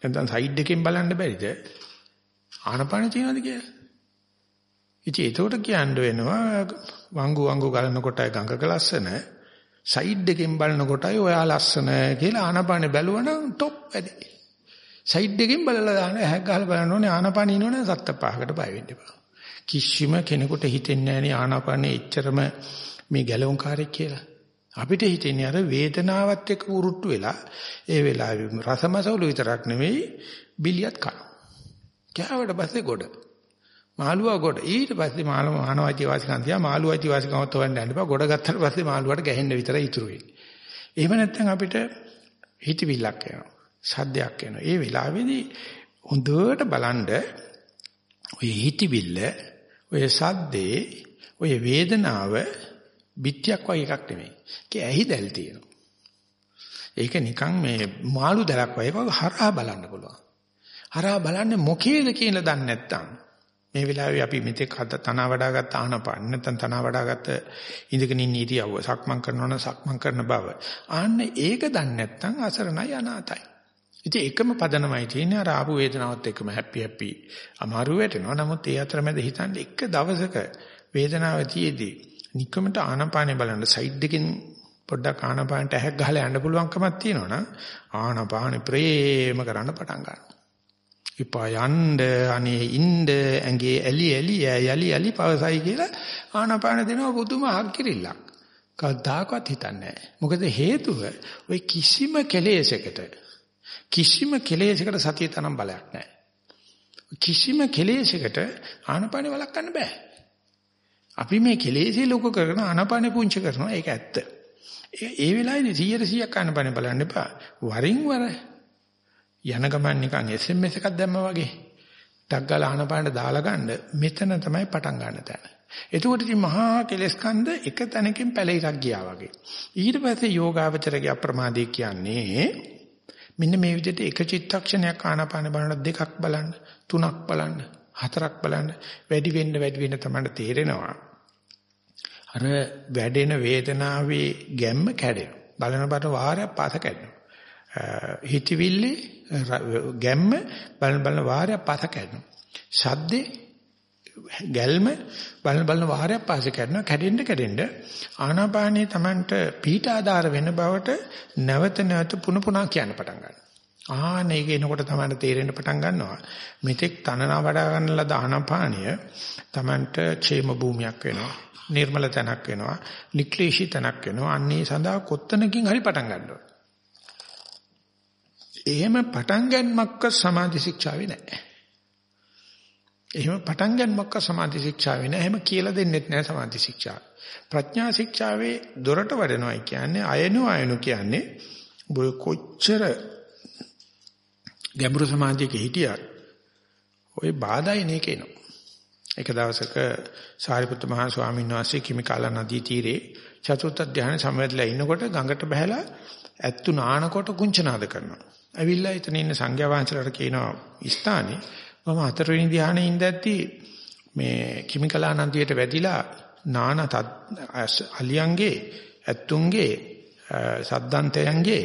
නැත්නම් සයිඩ් එකෙන් බලන්න බැරිද? ආනපාන තියනද කියලා ඉතින් ඒකට කියන්න වෙනවා වංගු වංගු ගලන කොටයි ගඟක ලස්සන සයිඩ් එකෙන් බලනකොටයි ඔයා ලස්සන කියලා ආනපානෙ බැලුවනම් টොප් වැඩි. සයිඩ් එකෙන් බලලා දාන ඇහක් ගහලා බලන්න ඕනේ ආනපානෙ ඉන්නවනේ සත්ත පහකට බය වෙන්න එපා. කිසිම කෙනෙකුට හිතෙන්නේ නැහැ ආනපානෙ එච්චරම මේ ගැලවුම්කාරයෙක් කියලා. අපිට හිතෙන්නේ අර වේදනාවත් එක්ක උරුට්ටු වෙලා ඒ වෙලාවේ රසමසවුල විතරක් නෙවෙයි බිලියත් කන. කෑවට පස්සේ ගොඩ. මාළුවා ගොඩ. ඊට පස්සේ මාළු මානවයිති වාසිකම් තියා මාළුවයිති වාසිකමත් හොයන්න යන්න බා. ගොඩ ගත්තට පස්සේ මාළුවාට ගැහෙන්න විතරයි ඉතුරු වෙන්නේ. එහෙම නැත්නම් අපිට හිතවිල්ලක් එනවා. සද්දයක් එනවා. ඒ වෙලාවේදී හොඳට බලන්න ඔය හිතවිල්ල, ඔය සද්දේ, ඔය වේදනාව පිටියක් වගේ එකක් නෙමෙයි. ඒක ඇහිදල් තියෙනවා. ඒක නිකන් මේ මාළු දලක් වගේ හරහා බලන්න පුළුවන්. හරහා බලන්නේ මොකේද කියලා දන්නේ නැත්නම් මේ වෙලාවේ අපි මෙතෙක් හද තන වඩාගත් ආනපාන නැත්නම් තන වඩාගත් ඉඳගෙන ඉන්න ඉරියව්ව සක්මන් කරනවා නම් සක්මන් කරන බව. ආන්න ඒක දන්නේ නැත්නම් අසරණයි අනාතයි. ඉතින් එකම පදනමයි තියෙන්නේ අර ආපු වේදනාවත් එක්කම හැපි හැපි අමාරු වෙටෙනවා. නමුත් ඒ අතරමැද හිතන්නේ එක දවසක වේදනාව තියේදී නිකමට ආනපානේ බලන්න සයිඩ් එකෙන් පොඩ්ඩක් ආනපානට ඇහක් ගහලා යන්න පුළුවන්කමක් තියෙනවනම් ආනපානේ ප්‍රේම කරන්න පටන් ගන්නවා. ඉපා යන්න අනේ ඉන්න ඇඟේ ඇලි ඇලි යලි යලි පවසයි කියලා ආනාපාන දෙනවා පුදුම හක්කිරිල්ලක්. කවදාකවත් හිතන්නේ නැහැ. මොකද හේතුව ওই කිසිම කෙලෙසයකට කිසිම කෙලෙසයකට සතිය තනම් බලයක් නැහැ. කිසිම කෙලෙසයකට ආනාපානෙ වළක්වන්න බෑ. අපි මේ කෙලෙසේ ලොකු කරගෙන ආනාපානෙ පුංචි කරනවා ඒක ඇත්ත. ඒ වෙලාවේදී 100 100ක් ආනාපානෙ බලන්න එපා. වරින් වර යන ගමන් නිකන් SMS එකක් දැම්මා වගේ. ටක් ගාලා ආනපානට දාලා ගන්න මෙතන තමයි පටන් ගන්න තැන. එතකොට ඉතින් මහා කෙලස් කන්ද එක තැනකින් පැලිරක් ගියා වගේ. ඊට පස්සේ යෝගාවචරගේ අප්‍රමාදී කියන්නේ මෙන්න මේ විදිහට එක චිත්තක්ෂණයක් ආනාපාන බලන දෙකක් බලන්න තුනක් බලන්න හතරක් බලන්න වැඩි වෙන්න වැඩි වෙන්න තමයි තේරෙනවා අර වැඩෙන වේදනාවේ ගැම්ම කැඩෙනවා බලන බට වාරයක් පාස කැඩෙනවා හිතවිල්ලේ ගැම්ම බලන බලන වාරයක් පාස කැඩෙනවා. ශබ්දේ ගැල්ම බලන බලන වාරයක් පාස කැඩෙනවා. කැඩෙන්න කැඩෙන්න ආනාපානයේ Tamanට පීඨ ආධාර වෙන බවට නැවත නැවත පුන පුනා කියන්න පටන් ගන්නවා. ආන ඒක එනකොට තමයි තේරෙන්න පටන් ගන්නවා. මෙතෙක් තනනා වඩා ගන්න ලද ආනාපානය Tamanට ക്ഷേම භූමියක් වෙනවා. නිර්මල තැනක් වෙනවා. නික්ලේශී තැනක් වෙනවා. අන්නේ සඳහා කොත්තනකින් හරි පටන් ගන්නවා. එහෙම පටන් ගැනීමක්ක සමාධි ශික්ෂාවේ නැහැ. එහෙම පටන් ගන්නමක්ක සමාධි ශික්ෂාවේ නෑ. එහෙම කියලා දෙන්නෙත් නෑ සමාධි ශික්ෂාව. ප්‍රඥා ශික්ෂාවේ දොරට වඩනවා කියන්නේ අයනු අයනු කියන්නේ ඔය කොච්චර ගැඹුරු සමාධියක හිටියත් ওই බාධායි නේ කෙනවා. එක දවසක සාරිපුත්ත මහා ස්වාමීන් වහන්සේ කිමිකාලා නදී තීරේ චතුර්ථ ධ්‍යාන සමවැදලා ඉන්නකොට ගඟට බහැලා ඇත්තු නානකොට කුංචනාද කරනවා. ඇවිල්ලා එතන ඉන්න සංඝයා වහන්සේලාට කියනවා ස්ථානේ මම හතරවෙනි ධ්‍යානෙ ඉඳද්දී මේ කිමිකලා නදියට වැදිලා නාන අලියන්ගේ ඇත්තුන්ගේ සද්දන්තයන්ගේ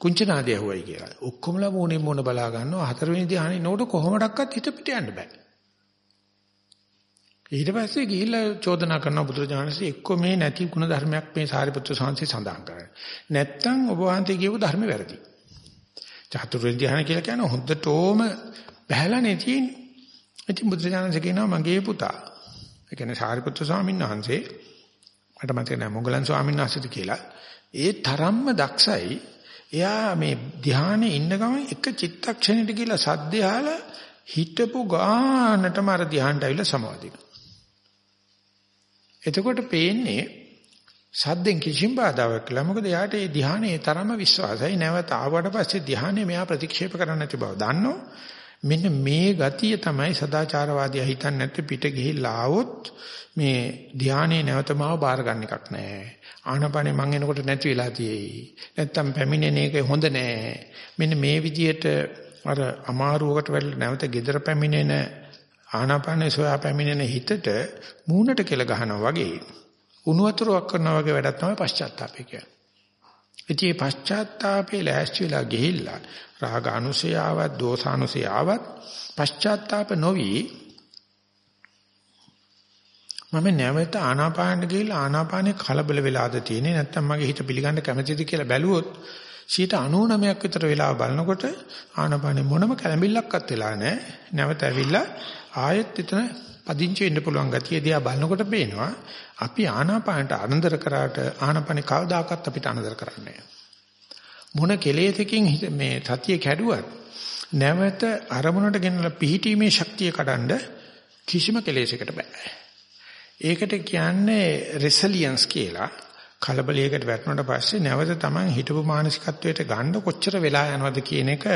කුංචනාදී ඇහුවයි කියලා. ඔක්කොමලා මොනේ මොන බලා ගන්නවා හතරවෙනි ධ්‍යානෙ නෝට කොහොමඩක්වත් හිත පිට යන්න බෑ. ඊට පස්සේ ගිහිල්ලා චෝදනා කරන බුදුරජාණන්සේ එක්ක මේ නැති ಗುಣ ධර්මයක් මේ සාරිපුත්‍ර සාංශේ සඳහන් කරන්නේ. නැත්තම් ඔබ වහන්සේ කියපු ධර්ම වැරදි. චතුර්විධ ධ්‍යාන කියලා කියන්නේ හොඳටම බහැලානේ තියෙන්නේ. ඉතින් බුදුරජාණන්සේ කියනවා මගේ පුතා. ඒ කියන්නේ සාරිපුත්‍ර ස්වාමීන් වහන්සේ මට මතක නැහැ මොගලන් ස්වාමීන් වහන්සේද කියලා. ඒ තරම්ම දක්ෂයි. එයා මේ ධ්‍යානයේ ඉන්න ගමන් එක චිත්තක්ෂණයට කියලා සද්දය අහලා හිටපු ගානටම අර ධ්‍යානට ඇවිල්ලා සමාධිය. එතකොට පේන්නේ සද්දෙන් කිසිම බාධාවක් කියලා. මොකද යාට ඒ ධ්‍යානයේ තරම විශ්වාසයි. නැවත ආවට පස්සේ ධ්‍යානෙ මෙයා ප්‍රතික්ෂේප කරන්න නැති බව දන්නෝ. මෙන්න මේ ගතිය තමයි සදාචාරවාදී හිතන්නේ නැත්te පිට ගිහිල්ලා ආවොත් මේ ධ්‍යානයේ නැවතමව බාර ගන්න එකක් නැහැ. ආනපනේ මං එනකොට නැති වෙලා තියෙයි. නැත්තම් පැමිණෙන එක හොඳ නැහැ. මෙන්න මේ විදියට අර අමාරුවකට වැටලා නැවත gedara පැමිණෙන ආනාපානේ සොයා පැමිණෙන හිතට මූණට කෙල ගහනවා වගේ උණු වතුරක් කරනවා වගේ වැඩක් තමයි පශ්චාත්තාපය කියන්නේ. ඉතින් මේ පශ්චාත්තාපේ ලෑස්ති වෙලා ගිහිල්ලා රාග අනුසය ආවත් දෝස අනුසය ආවත් පශ්චාත්තාප නොවි මම නැවත ආනාපානට ගිහිල්ලා ආනාපානේ කලබල වෙලාද තියෙන්නේ නැත්නම් මගේ හිත පිළිගන්න කැමතිද කියලා බැලුවොත් 99ක් විතර වෙලාව බලනකොට ආනාපානේ මොනම කැළඹිල්ලක්වත් වෙලා නැහැ නැවත ඇවිල්ලා ආයෙත් එතන පදිංචි වෙන්න පුළුවන් ගතිය දිහා බලනකොට පේනවා අපි ආනාපානට අනන්තර කරාට ආනාපානේ කවදාකවත් අපිට අනන්තර කරන්නේ මොන කෙලෙසකින් මේ සතිය කැඩුවත් නැවත අරමුණට ගෙනලා පිහිටීමේ ශක්තිය කඩන්න කිසිම කෙලෙසයකට බෑ. ඒකට කියන්නේ රෙසිලියන්ස් කියලා. කලබලයකට වැටුණාට පස්සේ නැවත Taman හිතපු මානසිකත්වයට ගන්න කොච්චර වෙලා යනවද කියන එක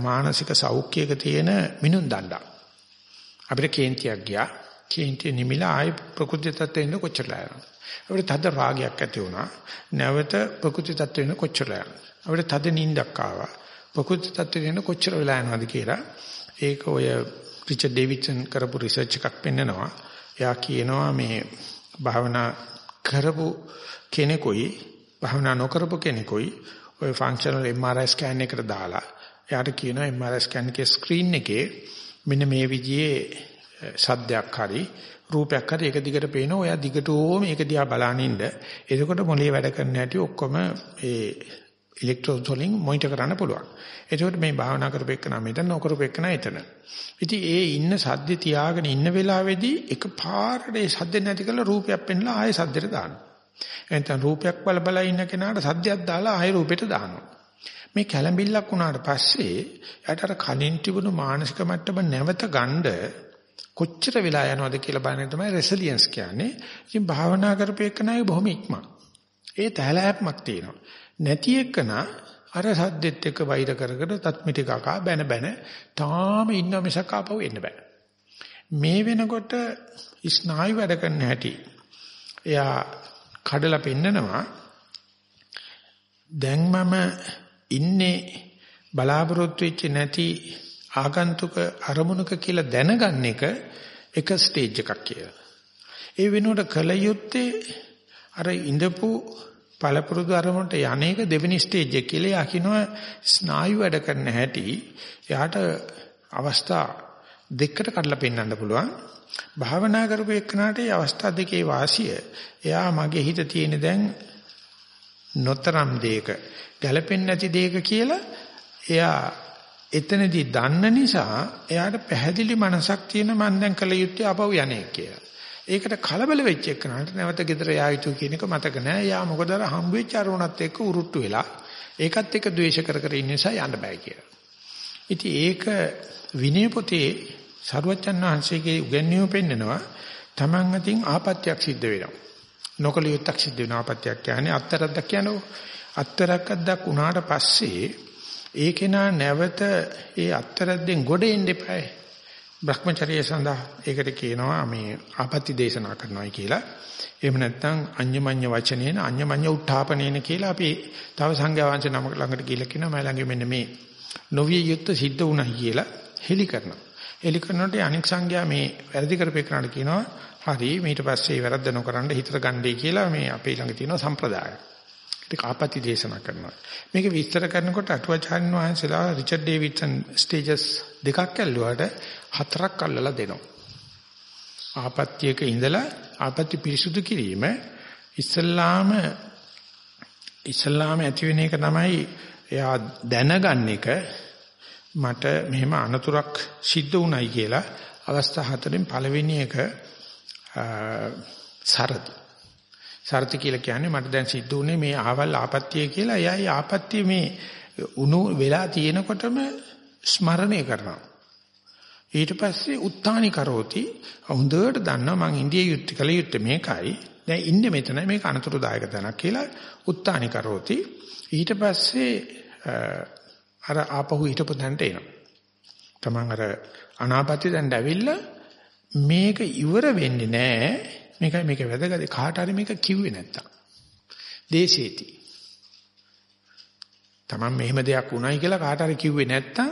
මානසික සෞඛ්‍යයක තියෙන මිනුම් දණ්ඩක්. අපිට කේන්තියක් ගියා. කේන්තිය නිමිලා ආයි ප්‍රකෘති තත්ත්වෙ ඉන්න කොච්චරලා යනවා. අපිට තද රාගයක් ඇති වුණා. නැවත ප්‍රකෘති තත්ත්වෙ ඉන්න කොච්චරලා යනවා. අපිට තද නිින්දක් ආවා. ප්‍රකෘති තත්ත්වෙ ඉන්න කොච්චර වෙලා යනවද කියලා. ඒක ඔය රිචඩ් ඩේවිඩ්සන් කරපු රිසර්ච් එකක් පෙන්නනවා. එයා කියනවා මේ භාවනා කරපු කෙනෙකුයි භාවනා නොකරපු කෙනෙකුයි ඔය ෆන්ක්ෂනල් MRI ස්කෑන් එකට දාලා එයාට කියනවා MRI ස්කෑන් එකේ ස්ක්‍රීන් එකේ මෙන්න මේ විදිහේ සද්දයක් හරි රූපයක් හරි එක දිගට පේනවා. ඔයා දිගටම මේක දිහා බලන ඉන්න. එතකොට මොලේ වැඩ කරන හැටි ඔක්කොම ඒ ඉලෙක්ට්‍රෝඩ් වලින් මොනිටර් කරන්න පුළුවන්. එතකොට මේ භාවනා කරපෙන්න මෙතන නොකරපෙන්න එතන ඉතින් ඒ ඉන්න සද්ද තියාගෙන ඉන්න වෙලාවේදී එක පාරට ඒ සද්ද නැති කරලා රූපයක් පෙන්ලා ආයෙ සද්දෙට දානවා. එතන රූපයක් බල බල ඉන්න කෙනාට සද්දයක් දාලා ආයෙ රූපෙට දානවා. මේ කැළඹිල්ලක් වුණාට පස්සේ එයාට අර කලින් තිබුණු මානසික මට්ටම නැවත ගන්න කොච්චර වෙලා යනවද කියලා බලන තමයි රෙසිලියන්ස් කියන්නේ. ඉතින් භාවනා කරපේකනයි බොහොම ඉක්මන. ඒ තැලෑප්මක් තියෙනවා. නැති එකන අර සද්දෙත් එක්ක වෛර කර කර තත්මිටි කකා බැන බැන තාම ඉන්න මිසක ආපහු එන්න බෑ. මේ වෙනකොට ස්නායු වැඩ කරන හැටි එයා කඩලා පෙන්නනවා දැන් මම ඉන්නේ බලාපොරොත්තු වෙච්ච නැති ආගන්තුක අරමුණක කියලා දැනගන්න එක එක ස්ටේජ් එකක් කියලා. ඒ වෙනුවට කල යුත්තේ අර ඉඳපු පළපුරුදු අරමුණට යන්නේක දෙවෙනි ස්ටේජ් එක කියලා යකිනවා ස්නායු වැඩ කරන හැටි එයාට අවස්ථා දෙකකට කඩලා පෙන්වන්න පුළුවන්. භාවනා කරපු එක්කනට මේ අවස්ථා දෙකේ වාසිය එයා මගේ හිත තියෙන දැන් නොතරම් දෙයක ගැළපෙන්නේ නැති දෙයක කියලා එයා එතනදී දන්න නිසා එයාට පැහැදිලි මනසක් තියෙන මන් දැන් කළ යුත්තේ අපව යන්නේ කියලා. ඒකට කලබල වෙච්ච එකනට නැවත ගෙදර යා යුතු කියන එක මතක නෑ. යා මොකද අර හම්බ වෙච්ච අරමුණත් එක්ක උරුට්ටු වෙලා ඒකත් එක්ක ද්වේෂ කර කර ඉන්න නිසා යන්න බෑ කියලා. ඉතින් ඒක විනය පොතේ සරුවච්චන් වහන්සේගේ උගන්වීම පෙන්නනවා Taman අතින් ආපත්‍යක් සිද්ධ වෙනවා. නොකලියුත්තක් සිද්ධ වෙනවා ආපත්‍යක් කියන්නේ අත්තරක්ද කියනෝ. අත්තරක්ක්දක් උනාට පස්සේ ඒ කෙනා නැවත ඒ අත්තරද්දෙන් ගොඩ එන්න එපායි. Brahmacharya සඳහා ඒකට කියනවා මේ ආපත්‍ය දේශනා කරනවායි කියලා. එහෙම නැත්නම් අඤ්ඤමඤ්ඤ වචනේන අඤ්ඤමඤ්ඤ උත්ථාපනේන කියලා අපි තව සංඝයා වහන්සේ නම ළඟට ගිහිල්ලා කියනවා මම ළඟ මෙන්න මේ නොවිය යුත්ත සිද්ධ වුණා කියලා හෙලි කරනවා. හෙලි කරනකොට අනික් සංඝයා මේ වැරදි කරපේකනට කියනවා හරි ඊට පස්සේ වැරද්ද නොකරන්න හිතට ගන්නයි කියලා මේ අපේ ළඟ තියෙන සම්ප්‍රදාය. ඒක ආපත්‍ය දේශනා කරනවා. මේක විස්තර කරනකොට අටුවාචාර්ය වහන්සේලා රිචඩ් ඩේවිඩ්සන් ස්ටේජස් දෙකක් ඇල්ලුවාට හතරක් අල්ලලා දෙනවා. ආපත්‍යයක ඉඳලා ආපත්‍ය පිරිසුදු කිරීම ඉස්ලාම ඉස්ලාම ඇති වෙන එක තමයි එයා දැනගන්න එක මට මෙහෙම අනතුරක් සිද්ධ වුණයි කියලා අවස්ථා හතරෙන් පළවෙනි එක සරති සරති කියලා කියන්නේ මට දැන් සිද්ධ වුණේ මේ ආවල් ආපත්‍ය කියලා. එයායි ආපත්‍ය මේ උණු වෙලා තියෙනකොටම ස්මරණය කරනවා. ඊට පස්සේ උත්තානි කරෝති. හොඳට දන්නවා මං ඉන්දිය යුද්ධ කළ යුත්තේ මේකයි. දැන් ඉන්නේ මෙතන මේක අනතුරුදායක තැනක් කියලා උත්තානි කරෝති. ඊට පස්සේ අර ආපහු හිටපු තැනට එනවා. තමන් අර අනාපත්‍ය දැන් ඇවිල්ලා මේක ඉවර වෙන්නේ නැහැ. මේකයි මේක වැදගත් කාට හරි මේක කිව්වේ නැත්තම් දේශේති තමන් මෙහෙම දෙයක් වුණයි කියලා කාට හරි කිව්වේ නැත්තම්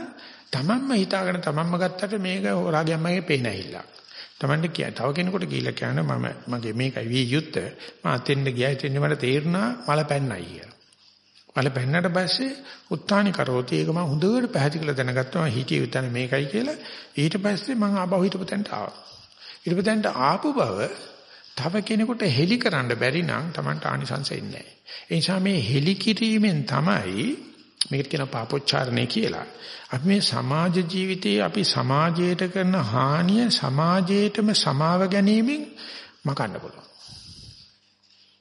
තමන්ම හිතාගෙන තමන්ම ගත්තට මේක රාගයන්මගේ පේන ඇහිල්ලක්. තමන්ට කිය තව කෙනෙකුට කියලා කියන්න මම මගේ මේකයි විය යුත්තේ මම අතෙන්ද ගියා ඉතින් මට තේරුණා මල පැන්නයි කියලා. මල පැන්නට පස්සේ උත්තානි කරෝති ඒක මම හොඳට පැහැදිලි කරලා දැනගත්තා මම හිතිය යුත්තේ මේකයි කියලා. ඊට පස්සේ මම ආපහු හිටපතෙන්ට ආවා. හිටපතෙන්ට ආපු බව තව කෙනෙකුට හෙලි කරන්න බැරි නම් Tamanට ආනිසංස එන්නේ නැහැ. ඒ නිසා මේ හෙලි කිරීමෙන් තමයි මේකට කියන පාපොච්චාරණය කියලා. අපි මේ සමාජ ජීවිතයේ අපි සමාජයට කරන හානිය සමාජයටම සමාව ගැනීමෙන් මකන්න පුළුවන්.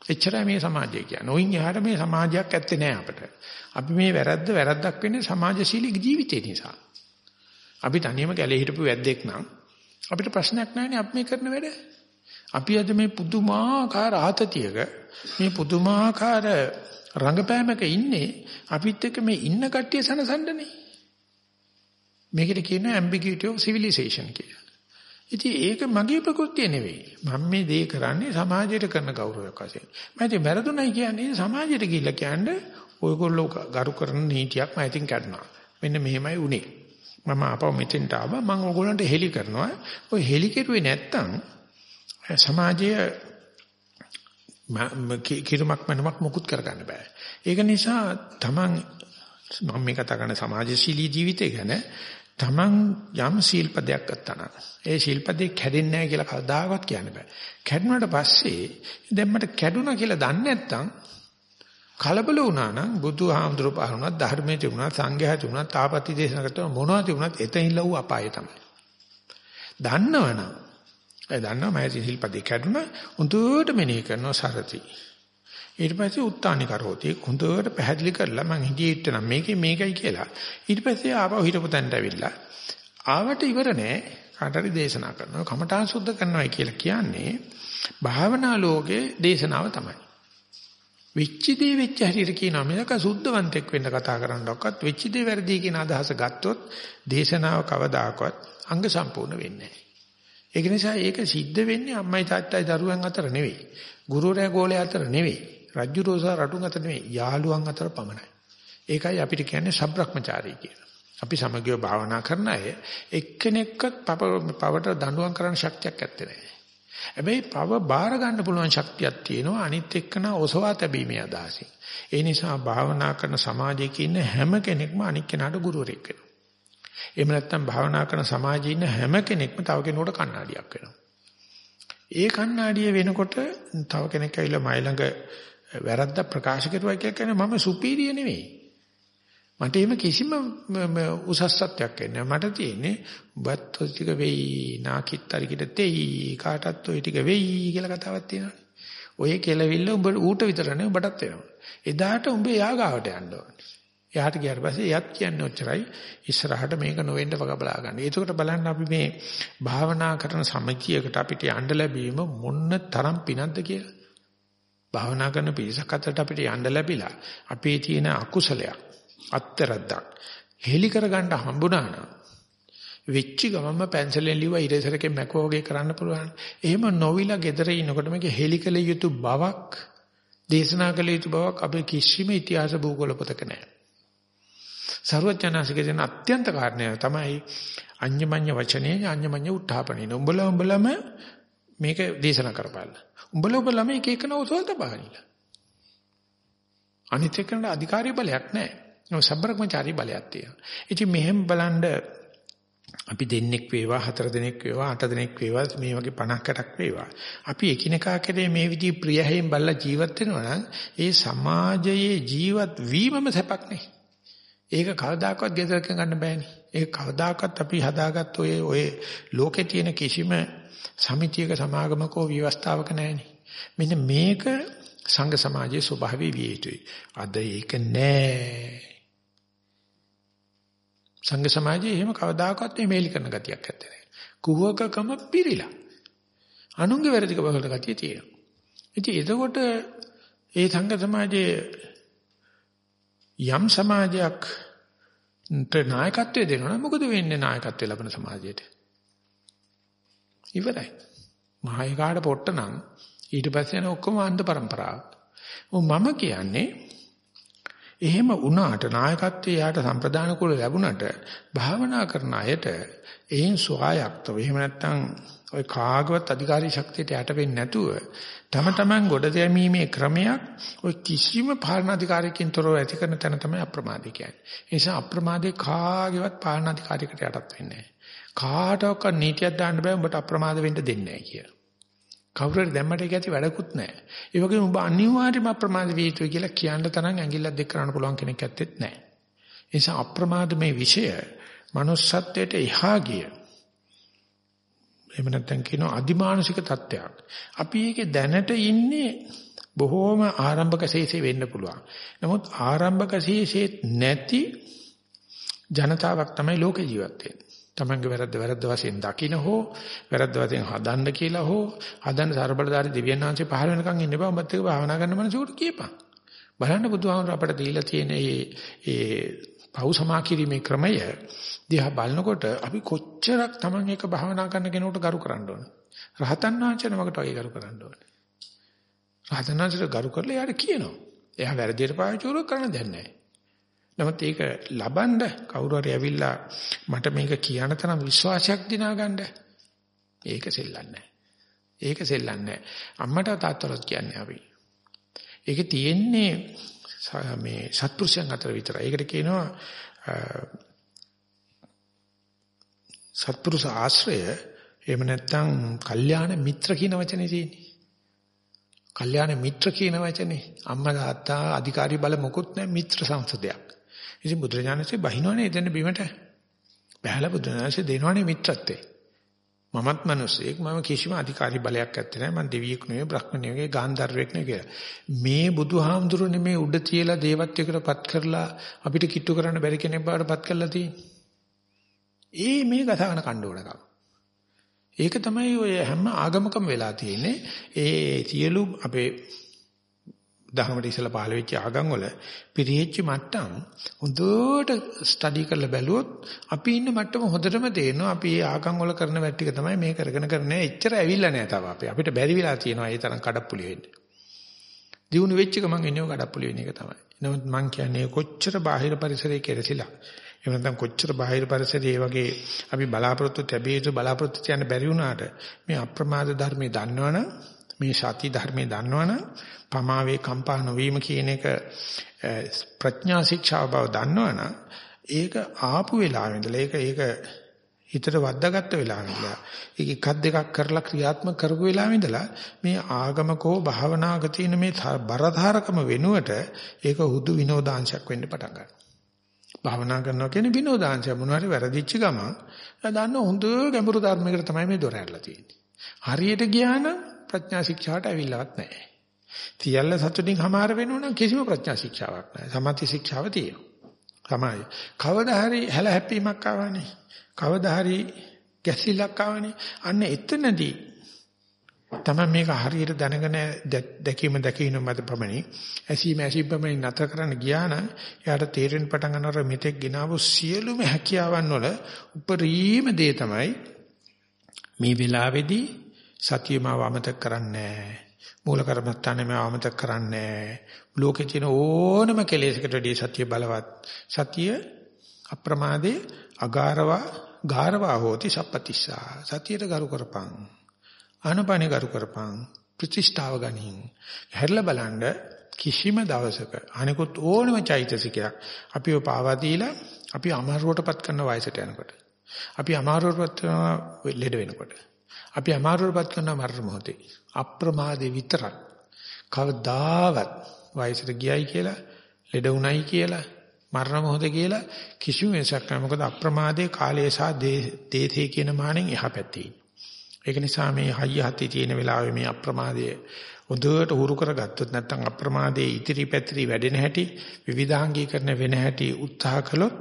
එච්චරයි මේ සමාජය කියන්නේ. ඔයින් එහාට මේ සමාජයක් ඇත්තේ නැහැ අපිට. අපි මේ වැරද්ද වැරද්දක් වෙන්නේ සමාජශීලී ජීවිතේ නිසා. අපි තනියම ගැලේ හිටපු වැද්දෙක් නම් අපිට ප්‍රශ්නයක් නැහැ අපි මේ කරන වැඩ. අපි අද මේ පුදුමාකාර ආතතියක මේ පුදුමාකාර රංගපෑමක ඉන්නේ අපිත් එක්ක මේ ඉන්න කට්ටිය සනසන්නනේ. මේකට කියනවා ambiguity of civilization කියලා. ඉතින් ඒක මගේ ප්‍රകൃතිය නෙවෙයි. මම මේ දේ කරන්නේ සමාජයට කරන ගෞරවයක් වශයෙන්. මම ඉතින් වැරදුණයි කියන්නේ සමාජයට ගිහිල්ලා කියන්නේ ඔයගොල්ලෝ ගරු කරන නීතියක් මම ඉතින් කරනවා. මෙන්න මෙහෙමයි උනේ. මම ආපහු මෙතෙන්ට ආවා මම ඕගොල්ලන්ට හෙලි කරනවා. ඔය හෙලි කෙරුවේ නැත්තම් සමාජය කිරුමක් මනමක් මුකුත් කරගන්න බෑ. ඒක නිසා තමන් මම මේ කතා කරන සමාජශීලී ජීවිතය ගැන තමන් යම් ශීල්පදයක් ගත්තා නම් ඒ ශීල්පදේ කැඩෙන්නේ නැහැ කියලා කවදාකවත් කියන්න බෑ. කැඩුණාට පස්සේ දැන් මට කැඩුණා කියලා දන්නේ නැත්නම් කලබල වුණා නම් බුදුහාමුදුරු පහරුණා ධර්මයේ තිබුණා සංඝයා තිබුණා තාපති දේශනා කරලා මොනවද තිබුණත් එතනින් ලව් අපාය තමයි. දන්නවනම් ඒ දන්නවා මම සිල්පදේ කැඩුන උන්ට මෙනෙහි කරනවා සරති. ඊට පස්සේ උත්තානි කරෝති හොඳට පැහැදිලි කරලා මං හිතියේ ඉන්න නම් මේකේ මේකයි කියලා. ඊට පස්සේ ආපහු හිටපු තැනට ඇවිල්ලා ආවට ඉවර නෑ කාටරි දේශනා කරනවා කමඨාන් සුද්ධ කරනවා කියලා කියන්නේ භාවනා ලෝකේ දේශනාව තමයි. වෙච්ච දේ වෙච්ච හැටියට කියනවා මේක සුද්ධවන්තෙක් වෙන්න කතා කරන්නවක්වත් වෙච්ච දේ වැරදි කියන අදහස ගත්තොත් දේශනාව කවදාකවත් අංග සම්පූර්ණ වෙන්නේ නැහැ. ඒක නිසා ඒක සිද්ධ වෙන්නේ අම්මයි තාත්තයි දරුවන් අතර නෙවෙයි. ගුරුවරයා ගෝලයා අතර නෙවෙයි. රජ්ජු රෝසා රටුන් අතර නෙවෙයි. යාළුවන් අතර පමණයි. ඒකයි අපිට කියන්නේ සබ්‍රක්‍මචාරී කියලා. අපි සමගියව භාවනා කරන අය එක්කෙනෙක්වත් පවට දඬුවම් කරන්න ශක්තියක් ඇත්තේ නැහැ. හැබැයි පව බාර ගන්න පුළුවන් ශක්තියක් තියෙනවා අනිත් එක්කන ඔසවා තැබීමේ අදහසින්. ඒ නිසා භාවනා කරන සමාජයක ඉන්න හැම කෙනෙක්ම අනික් කෙනාට ගුරුවරයෙක් වෙනවා. එහෙම නැත්නම් භාවනා කරන සමාජයේ ඉන්න හැම කෙනෙක්ම තව කෙනෙකුට කණ්ණාඩියක් වෙනවා. ඒ කණ්ණාඩිය වෙනකොට තව කෙනෙක් ඇවිල්ලා මයි ළඟ වැරද්ද ප්‍රකාශ කරුවා කියන්නේ මම සුපීරිය නෙවෙයි. මට එහෙම කිසිම උසස් සත්‍යක් නැහැ. මට තියෙන්නේ උඹත් ඔය ටික වෙයි, නාකිත් අරිකිට තෙයි, කාටත් ඔය ටික වෙයි කියලා කතාවක් තියෙනවානේ. ඔය කෙලවිල්ල උඹ ඌට විතර නෙවෙයි උඹටත් වෙනවා. එදාට උඹ යාගාවට යන්න ඕනේ. එයාට ගියාට පස්සේ එයාත් කියන්නේ ඔච්චරයි ඉස්සරහට මේක නොවෙන්න වග බලා ගන්න. ඒකට බලන්න අපි මේ භාවනා කරන සමගියකට අපිට යන්න ලැබීම මොන්න තරම් පිනක්ද කියලා. භාවනා කරන පිරිසක් අතරට අපිට යන්න ලැබිලා අපේ තියෙන අකුසලයක් අත්තරද්දක් හෙලි කරගන්න හම්බුණා නම් වෙච්ච ගමන්ම පැන්සලෙන් ලිව්වා ඉරේසරකෙන් මැකුවා වගේ කරන්න පුළුවන්. එහෙම නොවිලා gedare ඉනකොට මේක හෙලි කළ යුතු බවක් දේශනා කළ යුතු බවක් අපේ කිසිම ඉතිහාස භූගෝල පොතක නැහැ. සර්වඥාසිකේ දෙන අත්‍යන්ත කාරණය තමයි අඤ්ඤමඤ්ඤ වචනේ අඤ්ඤමඤ්ඤ උත්ථාපනේ. උඹලා උඹලම මේක දේශනා කරපාලා. උඹලා උඹලම එක එක නෝසෝත බහනිලා. අනිත් එක්කනට අධිකාරිය බලයක් නැහැ. සබ්බරක්මචාරී බලයක් තියෙනවා. ඉතින් මෙහෙම බලන්න අපි දෙන්නෙක් වේවා හතර දෙනෙක් වේවා අට දෙනෙක් වේවා මේ වගේ 50කටක් වේවා අපි එකිනෙකා කෙරේ මේ විදිහ ප්‍රියයෙන් බල්ලා ජීවත් වෙනවා නම් ඒ සමාජයේ ජීවත් වීමම සැපක් නේ ඒක කවදාකවත් ගෙදරක ගන්න බෑනේ ඒක කවදාකවත් අපි හදාගත්ත ඔය ඔය ලෝකේ තියෙන කිසිම සමිතියක සමාගමකෝ ව්‍යවස්ථාවක නැහැනේ මෙන්න මේක සංඝ සමාජයේ ස්වභාවය විය යුතුයි අද ඒක නෑ සංඝ සමාජයේ එහෙම කවදාකවත් මේ මේලි කරන ගතියක් නැත්තේ නෑ. කුහකකම පිරිලා. අනුන්ගේ වැරදික බහල ගතිය තියෙනවා. ඉතින් එතකොට ඒ සංඝ සමාජයේ යම් සමාජයක් නායකත්වය දෙනවා මොකද වෙන්නේ නායකත්වය ලබන සමාජයට? ඉවරයි. මහේකාඩ පොට්ට නම් ඊට පස්සේ යන ඔක්කොම අන්ධ પરම්පරාව. මම කියන්නේ එහෙම වුණාට නායකත්වයේ යාට සම්ප්‍රදාන කුල ලැබුණට භාවනා කරන අයට ඒන් සුවයක්තව එහෙම නැත්නම් ඔය කාගවත් අධිකාරී ශක්තියට යට වෙන්නේ නැතුව තම තමන් ගොඩ දැමීමේ ක්‍රමයක් ඔය කිසිම පාලනාධිකාරියකින් තොරව ඇති කරන තැන තමයි අප්‍රමාදී කියන්නේ. ඒ නිසා අප්‍රමාදේ කාගේවත් පාලනාධිකාරියකට යටත් වෙන්නේ නැහැ. කාටවත් නීතියක් දාන්න බෑ උඹට අප්‍රමාද වෙන්න දෙන්නේ නැහැ කියලා. කවුරු හරි දැම්මට ඒක ඇති වැඩකුත් නැහැ. ඒ වගේම ඔබ අනිවාර්යයෙන්ම අප්‍රමාද විය යුතුයි කියලා කියන්න තරම් ඇඟිල්ලක් දෙක කරන්න පුළුවන් කෙනෙක් ඇත්තෙත් නැහැ. ඒ නිසා අප්‍රමාද මේ විෂය manussත්වයට එහා ගිය එහෙම නැත්නම් කියනවා අදිමානසික තත්ත්වයක්. අපි ඒකේ දැනට ඉන්නේ බොහෝම ආරම්භක ශේෂේ වෙන්න පුළුවන්. නමුත් ආරම්භක ශේෂේ නැති ජනතාවක් තමයි ලෝකේ ජීවත් වෙන්නේ. තමන්ගේ වැරද්ද වැරද්ද වශයෙන් දකින්න හෝ වැරද්ද වශයෙන් හදන්න කියලා හෝ හදන්න ਸਰබලදාරි දෙවියන් වහන්සේ පහළ වෙනකන් ඉන්න බෑ උඹත් එක භාවනා කරන මනසකට කියපන් බලන්න බුදුහාමර අපට දීලා තියෙන මේ ඒ පව් සමාකිරීමේ ක්‍රමය දිහා බලනකොට අපි කොච්චරක් තමන් එක භාවනා කරන කෙනෙකුට ගරු කරන්න ඕන? රහතන් වහන්සේ නමකට වගේ ගරු කරන්න ඕන. රහතන් වහන්සේට ගරු කරලා යාට කියනවා. එයා වැරදියට පාවිච්චි කරන දෙයක් නැහැ. නමුත් ඒක ලබන්න කවුරු හරි ඇවිල්ලා මට මේක කියන තරම් විශ්වාසයක් දිනාගන්න ඒක සෙල්ලන්නේ ඒක සෙල්ලන්නේ අම්මට තාත්තට කියන්නේ අපි. ඒක තියෙන්නේ මේ සත්පුරුෂයන් අතර විතරයි. ඒකට කියනවා සත්පුරුෂ ආශ්‍රය එහෙම නැත්නම් කල්යාණ මිත්‍ර කියන වචනේ තියෙන්නේ. කල්යාණ මිත්‍ර කියන වචනේ අම්මා තාත්තා අධිකාරී බල මොකුත් නැහැ මිත්‍ර සංසදයක්. ඉතින් බුදුරජාණන්සේ බහිනවනේ එතන බිමට. බහැලා බුදුරජාණන්සේ දෙනවනේ මිත්‍රත්වේ. මමත් මිනිස්සෙක් මම කිසිම අධිකාරී බලයක් නැත්තේ නෑ මම දෙවියෙක් නෙවෙයි බ්‍රහ්මණයෙක් නෙවෙයි ගාන්ධර්වෙක් නෙවෙයි කියලා. මේ බුදුහාමුදුරනේ මේ උඩ තියලා දේවත්වයකටපත් කරලා අපිට කිට්ටු කරන්න බැරි කෙනෙක් බවටපත් කරලා තියෙන්නේ. ඒ මේ ගසාන කණ්ඩෝණකම. ඒක තමයි ඔය හැම ආගමකම වෙලා තියෙන්නේ. ඒ සියලු අපේ දහමට ඉස්සලා පහළ වෙච්ච ආගම් වල පිරිහෙච්ච මට්ටම් හොඳට ස්ටඩි කරලා බැලුවොත් අපි ඉන්න මට්ටම හොඳටම තේරෙනවා අපි මේ ආගම් වල කරන වැඩ ටික තමයි මේ කරගෙන කරන්නේ එච්චර ඇවිල්ලා නැහැ තාම අපි අපිට බැරි වෙලා තියෙනවා ඒ තරම් කඩප්පුලි වෙන්න. දිනු වෙච්ච එක මං එන්නේ කඩප්පුලි වෙන එක තමයි. නමුත් මං කියන්නේ කොච්චර බාහිර පරිසරයේ කෙරසිලා එහෙම නැත්නම් කොච්චර බාහිර පරිසරයේ වගේ අපි බලාපොරොත්තු තැබිය යුතු බලාපොරොත්තු තියන්න බැරි වුණාට මේ අප්‍රමාද ධර්මයේ දන්නවනම් මේ සති ධර්මයේ දන්නවනම් පමාවේ කම්පා නොවීම කියන එක ප්‍රඥා ශික්ෂාව බව දන්නවනම් ඒක ආපු වෙලාවෙ ඉඳලා ඒක ඒක හිතට වද්දාගත්ත වෙලාවෙ ඉඳලා ඒක එකක් දෙකක් කරලා ක්‍රියාත්මක කරපු වෙලාවෙ ඉඳලා මේ ආගමකෝ භාවනාවක තියෙන මේ බරධාරකම වෙනුවට ඒක හුදු විනෝදාංශයක් වෙන්න පටන් ගන්නවා. භාවනා කරනවා කියන්නේ විනෝදාංශය මොනවාරි වැරදිච්ච ගමන් දන්න හොඳ ගැඹුරු ධර්මයකට තමයි මේ දොර ඇරලා තියෙන්නේ. හරියට ගියා නම් ප්‍රඥා ශික්ෂාවට ඇවිල්ලවත් නැහැ. සියල්ල සතුටින් හමාර වෙනවනම් කිසිම ප්‍රඥා ශික්ෂාවක් නැහැ. සමාධි ශික්ෂාව තියෙනවා. තමයි. කවදා හරි හැල හැප්පීමක් ආවනේ. කවදා හරි ගැසිලක් ආවනේ. අන්න එතනදී තමයි මේක හරියට දැනගෙන දැකීම දැකීම මත පමණි ඇසීම ඇසීම පමණි නතර කරන්න ගියා නම් එයාට තේරෙන්න පටන් ගන්නවා මෙතෙක් ගෙනාවු සියලුම හැකියාවන් වල උපරිම දේ තමයි මේ වෙලාවේදී සතියම වමතක කරන්නේ මූල කර්මස්ථානේ මම අමතක කරන්නේ ලෝකේ තියෙන ඕනම කෙලෙසකට වැඩිය සතිය බලවත් සතිය අප්‍රමාදේ අගාරවා ගාරවා හෝති සප්පතිස්සා. සතියට ගරු කරපං. ආනපනේ කරු කරපං. ප්‍රතිෂ්ඨාව ගනින්. හැරලා බලන්න කිසිම දවසක අනිකුත් ඕනම චෛතසිකයක් අපිව පාවා දීලා අපි අමාරුවටපත් කරන වයසට යනකොට අපි අමාරුවටපත් කරනවා ලෙඩ වෙනකොට අපි අමාරුවටපත් කරනවා මරණ මොහොතේ අප්‍රමාදේ විතරක්. කවදාවත් වයසට ගියයි කියලා ලෙඩ වුණයි කියලා මරණ මොහොත කියලා කිසිම වෙනසක් නැහැ. මොකද අප්‍රමාදයේ කාලය සහ දේතේ කියන මානෙන් එහා පැත්තේ. ඒක නිසා මේ හයිය හති තියෙන වෙලාවේ මේ අප්‍රමාදය හොඳට හුරු කරගත්තොත් නැත්නම් අප්‍රමාදයේ ඉතිරි පැතිරි වැඩෙන හැටි විවිධාංගීකරණ වෙන හැටි උත්සාහ කළොත්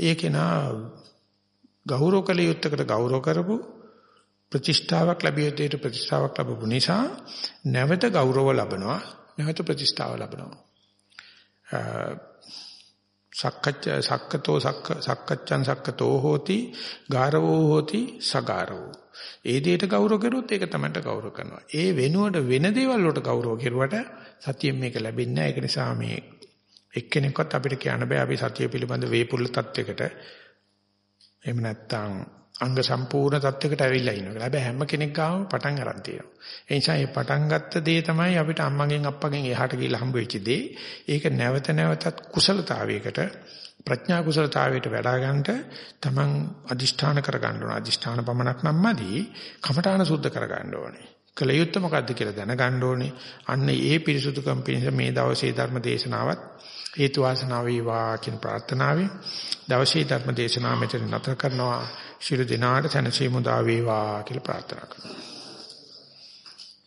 ඒකේ නා ගෞරව කළ යුත්තකට ගෞරව කරපු ප්‍රතිෂ්ඨාවක් ලැබිය යුත්තේ ප්‍රතිෂ්ඨාවක් ලැබපු නිසා නැවත ගෞරව ලබනවා නැවත ප්‍රතිෂ්ඨාව ලබනවා. සක්කච්ඡ සක්කතෝ සක්ක සක්කච්ඡන් සක්කතෝ හෝති ගාරවෝ හෝති සගාරවෝ. ඒ දෙයට ගෞරව කරුවොත් ඒක තමයි ගෞරව කරනවා. ඒ වෙනුවට වෙන දේවල් වලට ගෞරව කෙරුවට සතියෙන් මේක ලැබෙන්නේ නැහැ. ඒක නිසා මේ එක්කෙනෙක්වත් අපිට කියන්න බෑ. අපි සතිය පිළිබඳ වේපුල්ල තත්වයකට. එහෙම නැත්නම් අංග සම්පූර්ණ තත්වයකට ඇවිල්ලා ඉන්නවා. හැබැයි හැම කෙනෙක් ගාම පටන් අරන් තියෙනවා. ඒ නිසා මේ පටන් ගත්ත දේ තමයි අපිට අම්මගෙන් අප්පගෙන් එහාට ගිහිල්ලා හම්බ වෙච්ච දේ. ඒක නැවත නැවතත් කුසලතාවයකට ප්‍රඥා කුසලතාවයට වඩා ගන්නට තමන් අදිෂ්ඨාන කර ගන්න ඕන. අදිෂ්ඨාන පමණක් නම්මදි කමඨාන සුද්ධ කර ගන්න ඕනේ. කලයුත්ත මොකද්ද කියලා දැනගන්න ඕනේ. අන්න ඒ පිරිසුදුකම් පිණිස මේ දවසේ ධර්ම දේශනාවත් හේතු වාසනා වේවා කියන ප්‍රාර්ථනාවෙන් දවසේ ධර්ම දේශනාව මෙතන නතර කරනවා. ශිරු දිනාට සැනසීම උදා වේවා කියලා ප්‍රාර්ථනා කරනවා.